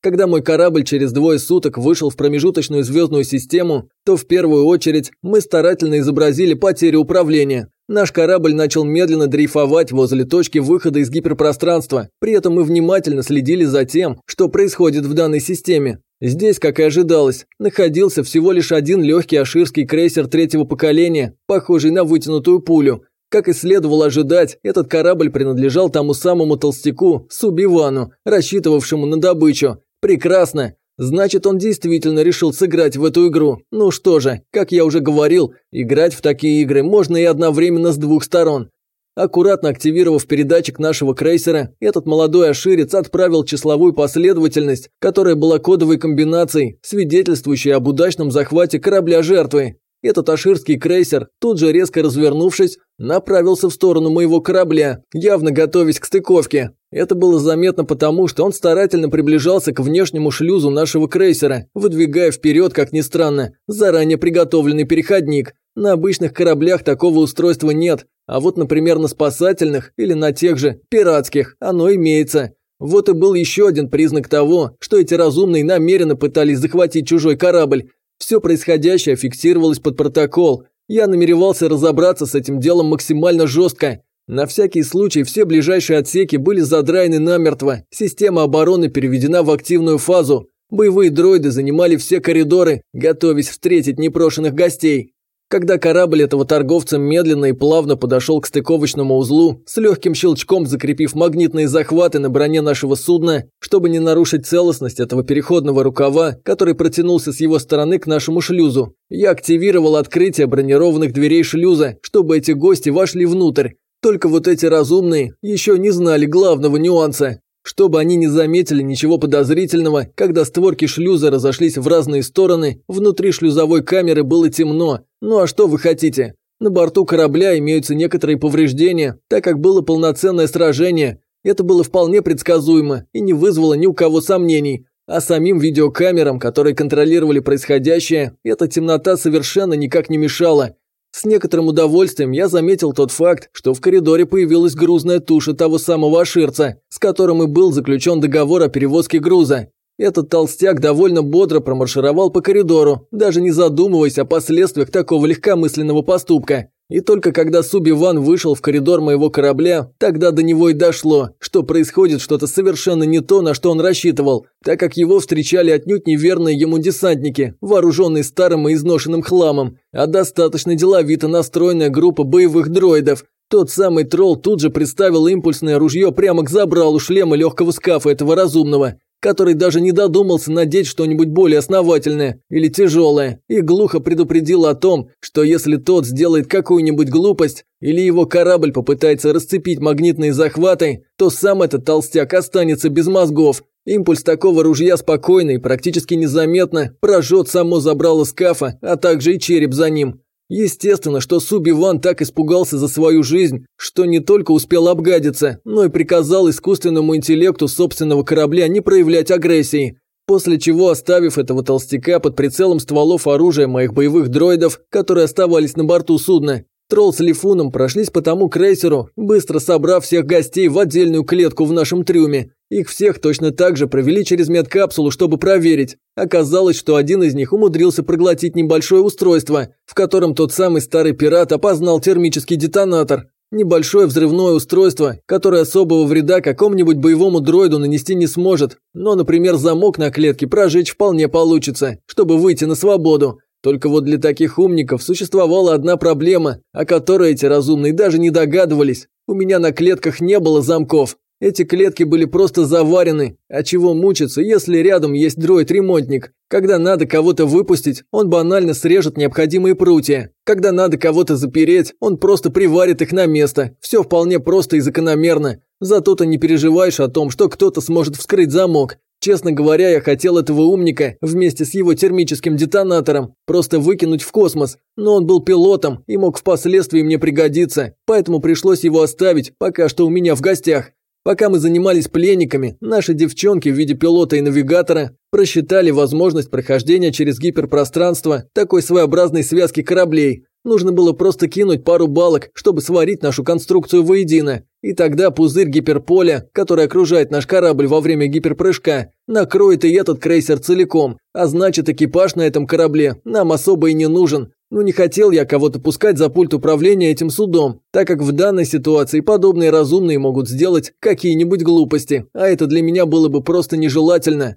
Когда мой корабль через двое суток вышел в промежуточную звездную систему, то в первую очередь мы старательно изобразили потерю управления. Наш корабль начал медленно дрейфовать возле точки выхода из гиперпространства, при этом мы внимательно следили за тем, что происходит в данной системе. Здесь, как и ожидалось, находился всего лишь один легкий аширский крейсер третьего поколения, похожий на вытянутую пулю. Как и следовало ожидать, этот корабль принадлежал тому самому толстяку, Субивану, рассчитывавшему на добычу. Прекрасно. Значит, он действительно решил сыграть в эту игру. Ну что же, как я уже говорил, играть в такие игры можно и одновременно с двух сторон. Аккуратно активировав передатчик нашего крейсера, этот молодой аширец отправил числовую последовательность, которая была кодовой комбинацией, свидетельствующей об удачном захвате корабля жертвы. Этот аширский крейсер, тут же резко развернувшись, направился в сторону моего корабля, явно готовясь к стыковке. Это было заметно потому, что он старательно приближался к внешнему шлюзу нашего крейсера, выдвигая вперед, как ни странно, заранее приготовленный переходник. На обычных кораблях такого устройства нет, а вот, например, на спасательных или на тех же пиратских оно имеется. Вот и был еще один признак того, что эти разумные намеренно пытались захватить чужой корабль, все происходящее фиксировалось под протокол. Я намеревался разобраться с этим делом максимально жестко. На всякий случай все ближайшие отсеки были задраены намертво, система обороны переведена в активную фазу. Боевые дроиды занимали все коридоры, готовясь встретить непрошенных гостей. Когда корабль этого торговца медленно и плавно подошел к стыковочному узлу, с легким щелчком закрепив магнитные захваты на броне нашего судна, чтобы не нарушить целостность этого переходного рукава, который протянулся с его стороны к нашему шлюзу, я активировал открытие бронированных дверей шлюза, чтобы эти гости вошли внутрь. Только вот эти разумные еще не знали главного нюанса. Чтобы они не заметили ничего подозрительного, когда створки шлюза разошлись в разные стороны, внутри шлюзовой камеры было темно. Ну а что вы хотите? На борту корабля имеются некоторые повреждения, так как было полноценное сражение. Это было вполне предсказуемо и не вызвало ни у кого сомнений. А самим видеокамерам, которые контролировали происходящее, эта темнота совершенно никак не мешала. С некоторым удовольствием я заметил тот факт, что в коридоре появилась грузная туша того самого Аширца, с которым и был заключен договор о перевозке груза. Этот толстяк довольно бодро промаршировал по коридору, даже не задумываясь о последствиях такого легкомысленного поступка. И только когда Суби-Ван вышел в коридор моего корабля, тогда до него и дошло, что происходит что-то совершенно не то, на что он рассчитывал, так как его встречали отнюдь неверные ему десантники, вооруженные старым и изношенным хламом, а достаточно деловито настроенная группа боевых дроидов. Тот самый тролл тут же представил импульсное ружье прямо к забралу шлема легкого скафа этого разумного который даже не додумался надеть что-нибудь более основательное или тяжелое, и глухо предупредил о том, что если тот сделает какую-нибудь глупость или его корабль попытается расцепить магнитные захваты, то сам этот толстяк останется без мозгов. Импульс такого ружья спокойно и практически незаметно прожжет само забрало скафа, а также и череп за ним. Естественно, что Суби Ван так испугался за свою жизнь, что не только успел обгадиться, но и приказал искусственному интеллекту собственного корабля не проявлять агрессии. После чего, оставив этого толстяка под прицелом стволов оружия моих боевых дроидов, которые оставались на борту судна, Тролл с Лифуном прошлись по тому крейсеру, быстро собрав всех гостей в отдельную клетку в нашем трюме. Их всех точно так же провели через медкапсулу, чтобы проверить. Оказалось, что один из них умудрился проглотить небольшое устройство, в котором тот самый старый пират опознал термический детонатор. Небольшое взрывное устройство, которое особого вреда какому-нибудь боевому дроиду нанести не сможет, но, например, замок на клетке прожечь вполне получится, чтобы выйти на свободу. Только вот для таких умников существовала одна проблема, о которой эти разумные даже не догадывались. У меня на клетках не было замков. Эти клетки были просто заварены. А чего мучиться, если рядом есть дроид-ремонтник? Когда надо кого-то выпустить, он банально срежет необходимые прутья. Когда надо кого-то запереть, он просто приварит их на место. Все вполне просто и закономерно. Зато ты не переживаешь о том, что кто-то сможет вскрыть замок. Честно говоря, я хотел этого умника вместе с его термическим детонатором просто выкинуть в космос, но он был пилотом и мог впоследствии мне пригодиться, поэтому пришлось его оставить пока что у меня в гостях. Пока мы занимались пленниками, наши девчонки в виде пилота и навигатора просчитали возможность прохождения через гиперпространство такой своеобразной связки кораблей, Нужно было просто кинуть пару балок, чтобы сварить нашу конструкцию воедино. И тогда пузырь гиперполя, который окружает наш корабль во время гиперпрыжка, накроет и этот крейсер целиком. А значит, экипаж на этом корабле нам особо и не нужен. Ну не хотел я кого-то пускать за пульт управления этим судом, так как в данной ситуации подобные разумные могут сделать какие-нибудь глупости, а это для меня было бы просто нежелательно.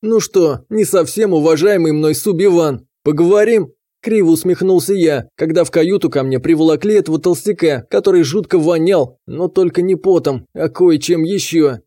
Ну что, не совсем уважаемый мной Субиван, поговорим? Криво усмехнулся я, когда в каюту ко мне приволокли этого толстяка, который жутко вонял, но только не потом, а кое-чем еще.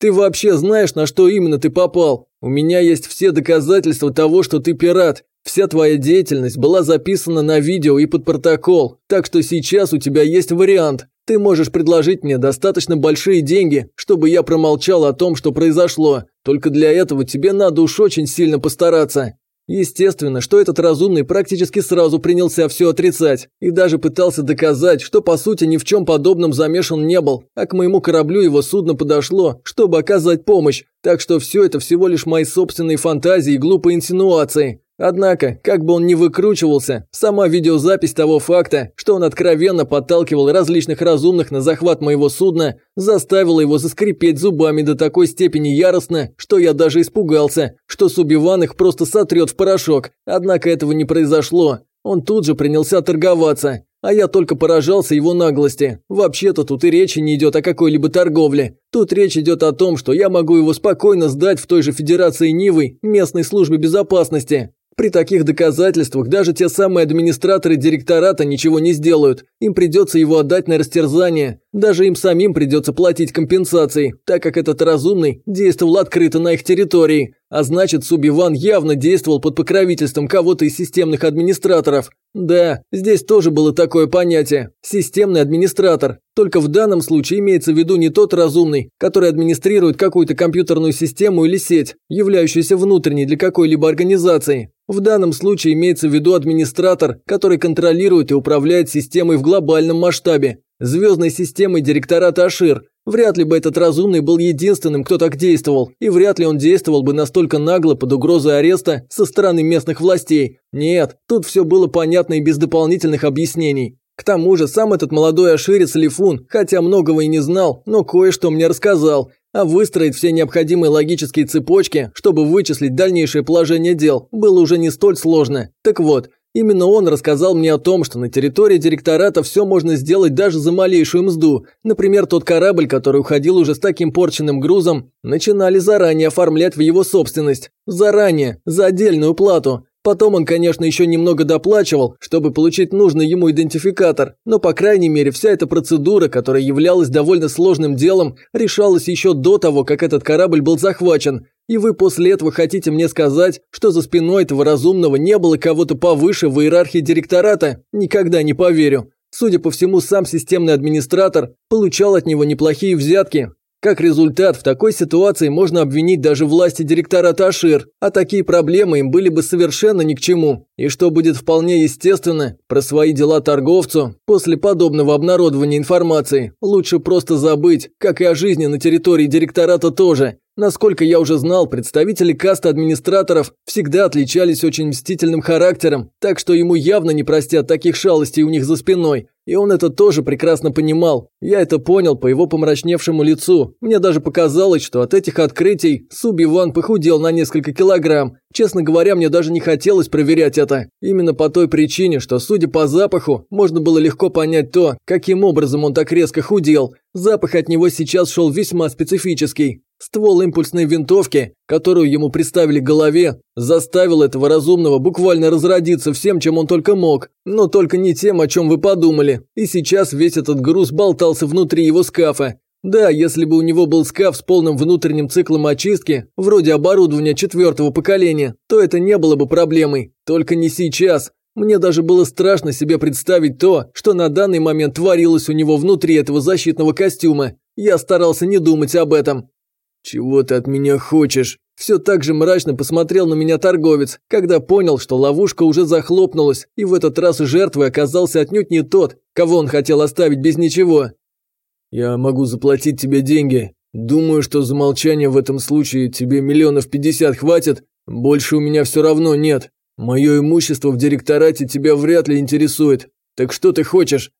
Ты вообще знаешь, на что именно ты попал? У меня есть все доказательства того, что ты пират. Вся твоя деятельность была записана на видео и под протокол, так что сейчас у тебя есть вариант. Ты можешь предложить мне достаточно большие деньги, чтобы я промолчал о том, что произошло. Только для этого тебе надо уж очень сильно постараться. Естественно, что этот разумный практически сразу принялся все отрицать и даже пытался доказать, что по сути ни в чем подобном замешан не был, а к моему кораблю его судно подошло, чтобы оказать помощь, так что все это всего лишь мои собственные фантазии и глупые инсинуации. Однако, как бы он ни выкручивался, сама видеозапись того факта, что он откровенно подталкивал различных разумных на захват моего судна, заставила его заскрипеть зубами до такой степени яростно, что я даже испугался, что Субиван их просто сотрет в порошок. Однако этого не произошло. Он тут же принялся торговаться, а я только поражался его наглости. Вообще-то тут и речи не идет о какой-либо торговле. Тут речь идет о том, что я могу его спокойно сдать в той же Федерации Нивы, местной службе безопасности. При таких доказательствах даже те самые администраторы директората ничего не сделают. Им придется его отдать на растерзание. Даже им самим придется платить компенсации, так как этот разумный действовал открыто на их территории. А значит, Субиван явно действовал под покровительством кого-то из системных администраторов. Да, здесь тоже было такое понятие – системный администратор. Только в данном случае имеется в виду не тот разумный, который администрирует какую-то компьютерную систему или сеть, являющуюся внутренней для какой-либо организации. В данном случае имеется в виду администратор, который контролирует и управляет системой в глобальном масштабе. Звездной системой директората Ашир. Вряд ли бы этот разумный был единственным, кто так действовал, и вряд ли он действовал бы настолько нагло под угрозой ареста со стороны местных властей. Нет, тут все было понятно и без дополнительных объяснений. К тому же сам этот молодой аширец Лифун, хотя многого и не знал, но кое-что мне рассказал. А выстроить все необходимые логические цепочки, чтобы вычислить дальнейшее положение дел, было уже не столь сложно. Так вот, Именно он рассказал мне о том, что на территории директората все можно сделать даже за малейшую мзду. Например, тот корабль, который уходил уже с таким порченным грузом, начинали заранее оформлять в его собственность. Заранее, за отдельную плату. Потом он, конечно, еще немного доплачивал, чтобы получить нужный ему идентификатор, но, по крайней мере, вся эта процедура, которая являлась довольно сложным делом, решалась еще до того, как этот корабль был захвачен. И вы после этого хотите мне сказать, что за спиной этого разумного не было кого-то повыше в иерархии директората? Никогда не поверю. Судя по всему, сам системный администратор получал от него неплохие взятки, как результат, в такой ситуации можно обвинить даже власти директора Ташир, а такие проблемы им были бы совершенно ни к чему. И что будет вполне естественно, про свои дела торговцу, после подобного обнародования информации, лучше просто забыть, как и о жизни на территории директората тоже. Насколько я уже знал, представители каста администраторов всегда отличались очень мстительным характером, так что ему явно не простят таких шалостей у них за спиной. И он это тоже прекрасно понимал. Я это понял по его помрачневшему лицу. Мне даже показалось, что от этих открытий Суби Ван похудел на несколько килограмм. Честно говоря, мне даже не хотелось проверять это. Именно по той причине, что, судя по запаху, можно было легко понять то, каким образом он так резко худел. Запах от него сейчас шел весьма специфический. Ствол импульсной винтовки, которую ему приставили к голове, заставил этого разумного буквально разродиться всем, чем он только мог, но только не тем, о чем вы подумали. И сейчас весь этот груз болтался внутри его скафа. Да, если бы у него был скаф с полным внутренним циклом очистки, вроде оборудования четвертого поколения, то это не было бы проблемой. Только не сейчас. Мне даже было страшно себе представить то, что на данный момент творилось у него внутри этого защитного костюма. Я старался не думать об этом. «Чего ты от меня хочешь?» Все так же мрачно посмотрел на меня торговец, когда понял, что ловушка уже захлопнулась, и в этот раз жертвой оказался отнюдь не тот, кого он хотел оставить без ничего. «Я могу заплатить тебе деньги. Думаю, что за молчание в этом случае тебе миллионов пятьдесят хватит. Больше у меня все равно нет. Мое имущество в директорате тебя вряд ли интересует. Так что ты хочешь?»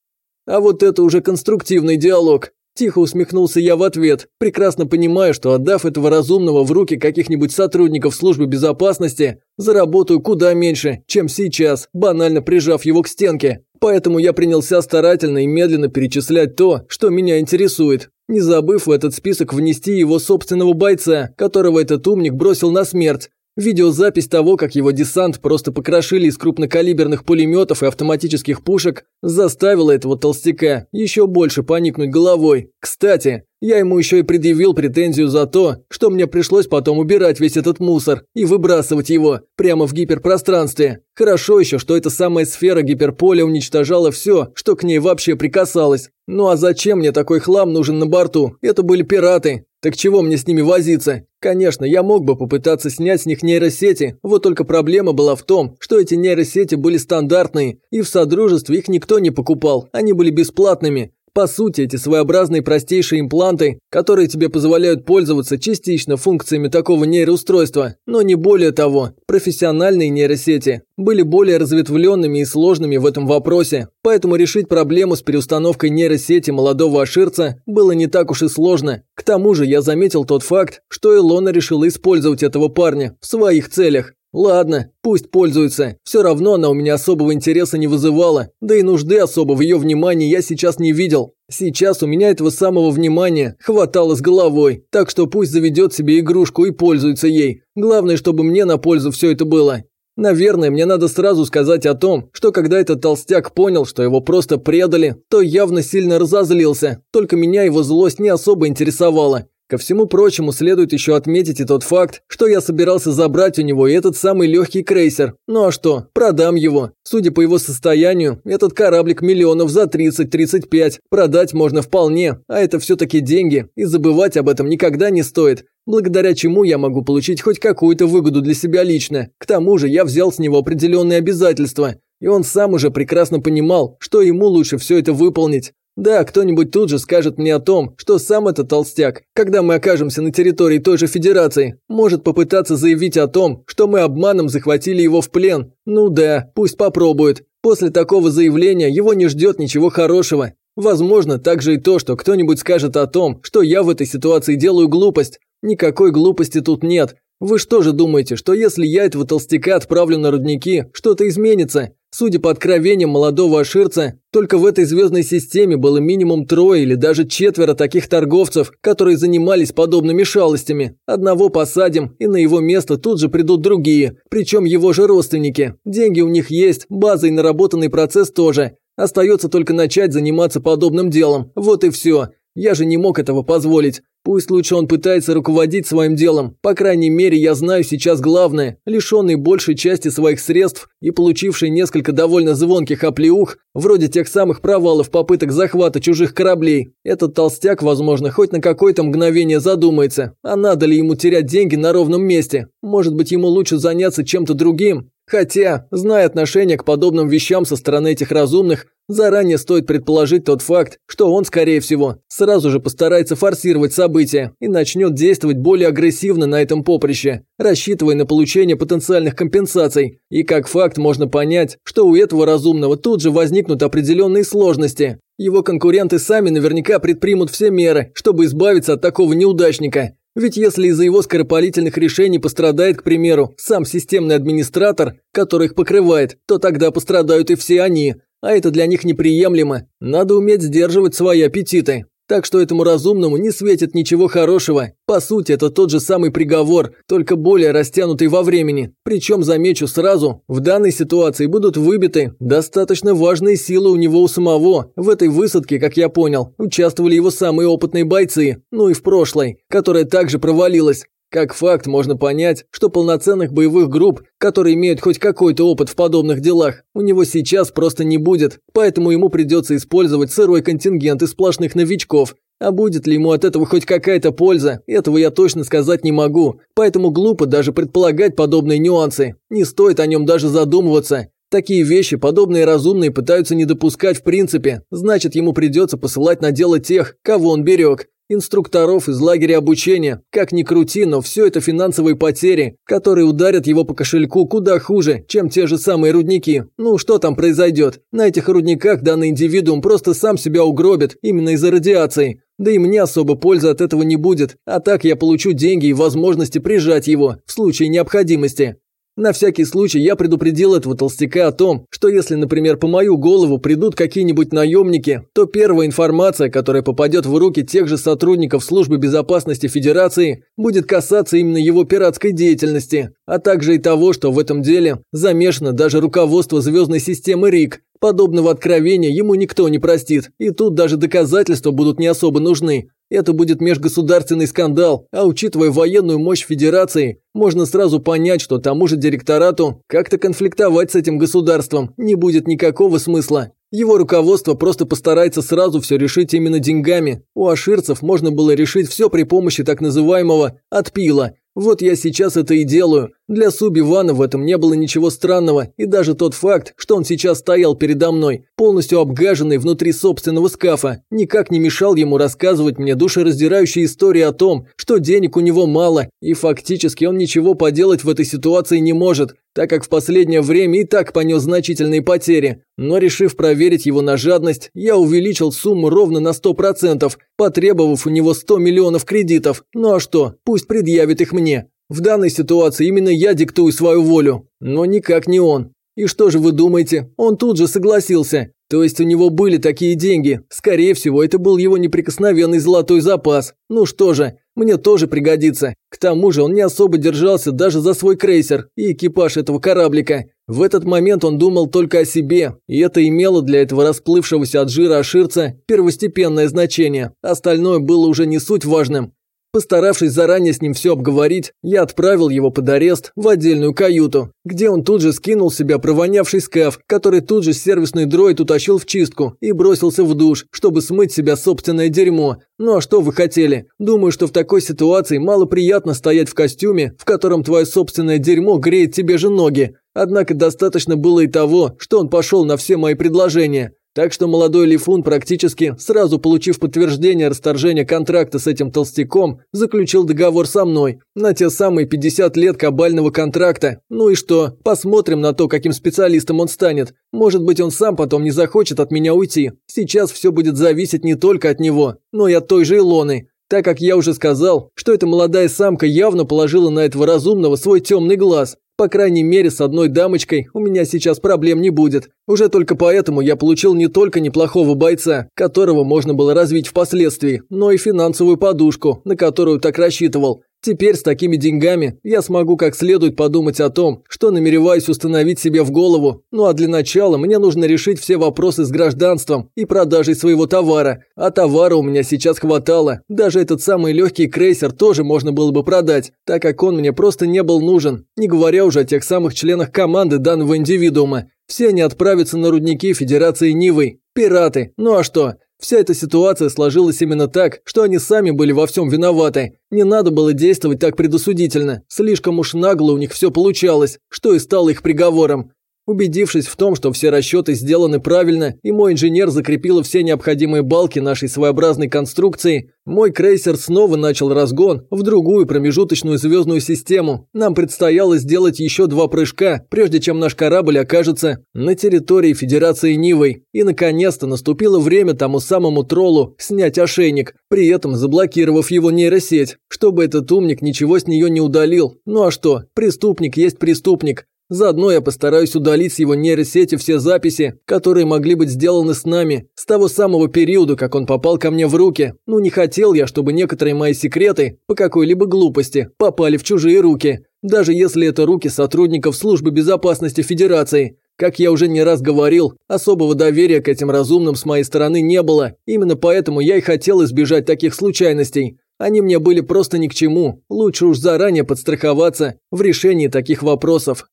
А вот это уже конструктивный диалог. Тихо усмехнулся я в ответ, прекрасно понимая, что отдав этого разумного в руки каких-нибудь сотрудников службы безопасности, заработаю куда меньше, чем сейчас, банально прижав его к стенке. Поэтому я принялся старательно и медленно перечислять то, что меня интересует, не забыв в этот список внести его собственного бойца, которого этот умник бросил на смерть, Видеозапись того, как его десант просто покрошили из крупнокалиберных пулеметов и автоматических пушек, заставила этого толстяка еще больше поникнуть головой. Кстати, я ему еще и предъявил претензию за то, что мне пришлось потом убирать весь этот мусор и выбрасывать его прямо в гиперпространстве. Хорошо еще, что эта самая сфера гиперполя уничтожала все, что к ней вообще прикасалось. Ну а зачем мне такой хлам нужен на борту? Это были пираты. Так чего мне с ними возиться? Конечно, я мог бы попытаться снять с них нейросети, вот только проблема была в том, что эти нейросети были стандартные, и в Содружестве их никто не покупал, они были бесплатными. По сути, эти своеобразные простейшие импланты, которые тебе позволяют пользоваться частично функциями такого нейроустройства, но не более того, профессиональные нейросети были более разветвленными и сложными в этом вопросе, поэтому решить проблему с переустановкой нейросети молодого аширца было не так уж и сложно. К тому же я заметил тот факт, что Илона решила использовать этого парня в своих целях. Ладно, пусть пользуется. Все равно она у меня особого интереса не вызывала. Да и нужды особо в ее внимании я сейчас не видел. Сейчас у меня этого самого внимания хватало с головой. Так что пусть заведет себе игрушку и пользуется ей. Главное, чтобы мне на пользу все это было. Наверное, мне надо сразу сказать о том, что когда этот толстяк понял, что его просто предали, то явно сильно разозлился. Только меня его злость не особо интересовала. Ко всему прочему, следует еще отметить и тот факт, что я собирался забрать у него этот самый легкий крейсер. Ну а что, продам его. Судя по его состоянию, этот кораблик миллионов за 30-35 продать можно вполне, а это все-таки деньги, и забывать об этом никогда не стоит. Благодаря чему я могу получить хоть какую-то выгоду для себя лично. К тому же я взял с него определенные обязательства, и он сам уже прекрасно понимал, что ему лучше все это выполнить. Да, кто-нибудь тут же скажет мне о том, что сам этот толстяк, когда мы окажемся на территории той же Федерации, может попытаться заявить о том, что мы обманом захватили его в плен. Ну да, пусть попробует. После такого заявления его не ждет ничего хорошего. Возможно, также и то, что кто-нибудь скажет о том, что я в этой ситуации делаю глупость. Никакой глупости тут нет. Вы что же думаете, что если я этого толстяка отправлю на рудники, что-то изменится? Судя по откровениям молодого аширца, только в этой звездной системе было минимум трое или даже четверо таких торговцев, которые занимались подобными шалостями. Одного посадим, и на его место тут же придут другие, причем его же родственники. Деньги у них есть, база и наработанный процесс тоже. Остается только начать заниматься подобным делом. Вот и все. Я же не мог этого позволить. Пусть лучше он пытается руководить своим делом. По крайней мере, я знаю сейчас главное. Лишенный большей части своих средств и получивший несколько довольно звонких оплеух, вроде тех самых провалов попыток захвата чужих кораблей, этот толстяк, возможно, хоть на какое-то мгновение задумается, а надо ли ему терять деньги на ровном месте. Может быть, ему лучше заняться чем-то другим. Хотя, зная отношение к подобным вещам со стороны этих разумных, заранее стоит предположить тот факт, что он, скорее всего, сразу же постарается форсировать события и начнет действовать более агрессивно на этом поприще, рассчитывая на получение потенциальных компенсаций. И как факт можно понять, что у этого разумного тут же возникнут определенные сложности. Его конкуренты сами наверняка предпримут все меры, чтобы избавиться от такого неудачника. Ведь если из-за его скоропалительных решений пострадает, к примеру, сам системный администратор, который их покрывает, то тогда пострадают и все они. А это для них неприемлемо. Надо уметь сдерживать свои аппетиты. Так что этому разумному не светит ничего хорошего. По сути, это тот же самый приговор, только более растянутый во времени. Причем, замечу сразу, в данной ситуации будут выбиты достаточно важные силы у него у самого. В этой высадке, как я понял, участвовали его самые опытные бойцы, ну и в прошлой, которая также провалилась. Как факт можно понять, что полноценных боевых групп, которые имеют хоть какой-то опыт в подобных делах, у него сейчас просто не будет, поэтому ему придется использовать сырой контингент из сплошных новичков. А будет ли ему от этого хоть какая-то польза, этого я точно сказать не могу, поэтому глупо даже предполагать подобные нюансы. Не стоит о нем даже задумываться. Такие вещи подобные разумные пытаются не допускать в принципе, значит ему придется посылать на дело тех, кого он берег. Инструкторов из лагеря обучения, как ни крути, но все это финансовые потери, которые ударят его по кошельку куда хуже, чем те же самые рудники. Ну, что там произойдет? На этих рудниках данный индивидуум просто сам себя угробит, именно из-за радиации. Да и мне особо пользы от этого не будет, а так я получу деньги и возможности прижать его, в случае необходимости. На всякий случай я предупредил этого толстяка о том, что если, например, по мою голову придут какие-нибудь наемники, то первая информация, которая попадет в руки тех же сотрудников службы безопасности Федерации, будет касаться именно его пиратской деятельности, а также и того, что в этом деле замешано даже руководство звездной системы РИК. Подобного откровения ему никто не простит, и тут даже доказательства будут не особо нужны. Это будет межгосударственный скандал, а учитывая военную мощь Федерации, можно сразу понять, что тому же директорату как-то конфликтовать с этим государством не будет никакого смысла. Его руководство просто постарается сразу все решить именно деньгами. У аширцев можно было решить все при помощи так называемого «отпила», вот я сейчас это и делаю. Для Суби Вана в этом не было ничего странного, и даже тот факт, что он сейчас стоял передо мной, полностью обгаженный внутри собственного скафа, никак не мешал ему рассказывать мне душераздирающие истории о том, что денег у него мало, и фактически он ничего поделать в этой ситуации не может, так как в последнее время и так понес значительные потери. Но решив проверить его на жадность, я увеличил сумму ровно на 100%, потребовав у него 100 миллионов кредитов. Ну а что, пусть предъявит их мне. В данной ситуации именно я диктую свою волю, но никак не он. И что же вы думаете? Он тут же согласился. То есть у него были такие деньги. Скорее всего, это был его неприкосновенный золотой запас. Ну что же, мне тоже пригодится. К тому же он не особо держался даже за свой крейсер и экипаж этого кораблика. В этот момент он думал только о себе, и это имело для этого расплывшегося от жира аширца первостепенное значение. Остальное было уже не суть важным. Постаравшись заранее с ним все обговорить, я отправил его под арест в отдельную каюту, где он тут же скинул себя провонявший скаф, который тут же сервисный дроид утащил в чистку и бросился в душ, чтобы смыть себя собственное дерьмо. Ну а что вы хотели? Думаю, что в такой ситуации мало приятно стоять в костюме, в котором твое собственное дерьмо греет тебе же ноги. Однако достаточно было и того, что он пошел на все мои предложения. Так что молодой Лифун практически, сразу получив подтверждение расторжения контракта с этим толстяком, заключил договор со мной на те самые 50 лет кабального контракта. Ну и что? Посмотрим на то, каким специалистом он станет. Может быть, он сам потом не захочет от меня уйти. Сейчас все будет зависеть не только от него, но и от той же Илоны. Так как я уже сказал, что эта молодая самка явно положила на этого разумного свой темный глаз. По крайней мере, с одной дамочкой у меня сейчас проблем не будет. Уже только поэтому я получил не только неплохого бойца, которого можно было развить впоследствии, но и финансовую подушку, на которую так рассчитывал. Теперь с такими деньгами я смогу как следует подумать о том, что намереваюсь установить себе в голову. Ну а для начала мне нужно решить все вопросы с гражданством и продажей своего товара. А товара у меня сейчас хватало. Даже этот самый легкий крейсер тоже можно было бы продать, так как он мне просто не был нужен. Не говоря уже о тех самых членах команды данного индивидуума. Все они отправятся на рудники Федерации Нивы. Пираты. Ну а что? Вся эта ситуация сложилась именно так, что они сами были во всем виноваты. Не надо было действовать так предосудительно. Слишком уж нагло у них все получалось, что и стало их приговором. Убедившись в том, что все расчеты сделаны правильно, и мой инженер закрепил все необходимые балки нашей своеобразной конструкции, мой крейсер снова начал разгон в другую промежуточную звездную систему. Нам предстояло сделать еще два прыжка, прежде чем наш корабль окажется на территории Федерации Нивой. И наконец-то наступило время тому самому троллу снять ошейник, при этом заблокировав его нейросеть, чтобы этот умник ничего с нее не удалил. Ну а что, преступник есть преступник. Заодно я постараюсь удалить с его нейросети все записи, которые могли быть сделаны с нами, с того самого периода, как он попал ко мне в руки. Ну не хотел я, чтобы некоторые мои секреты, по какой-либо глупости, попали в чужие руки, даже если это руки сотрудников Службы безопасности Федерации. Как я уже не раз говорил, особого доверия к этим разумным с моей стороны не было, именно поэтому я и хотел избежать таких случайностей. Они мне были просто ни к чему, лучше уж заранее подстраховаться в решении таких вопросов.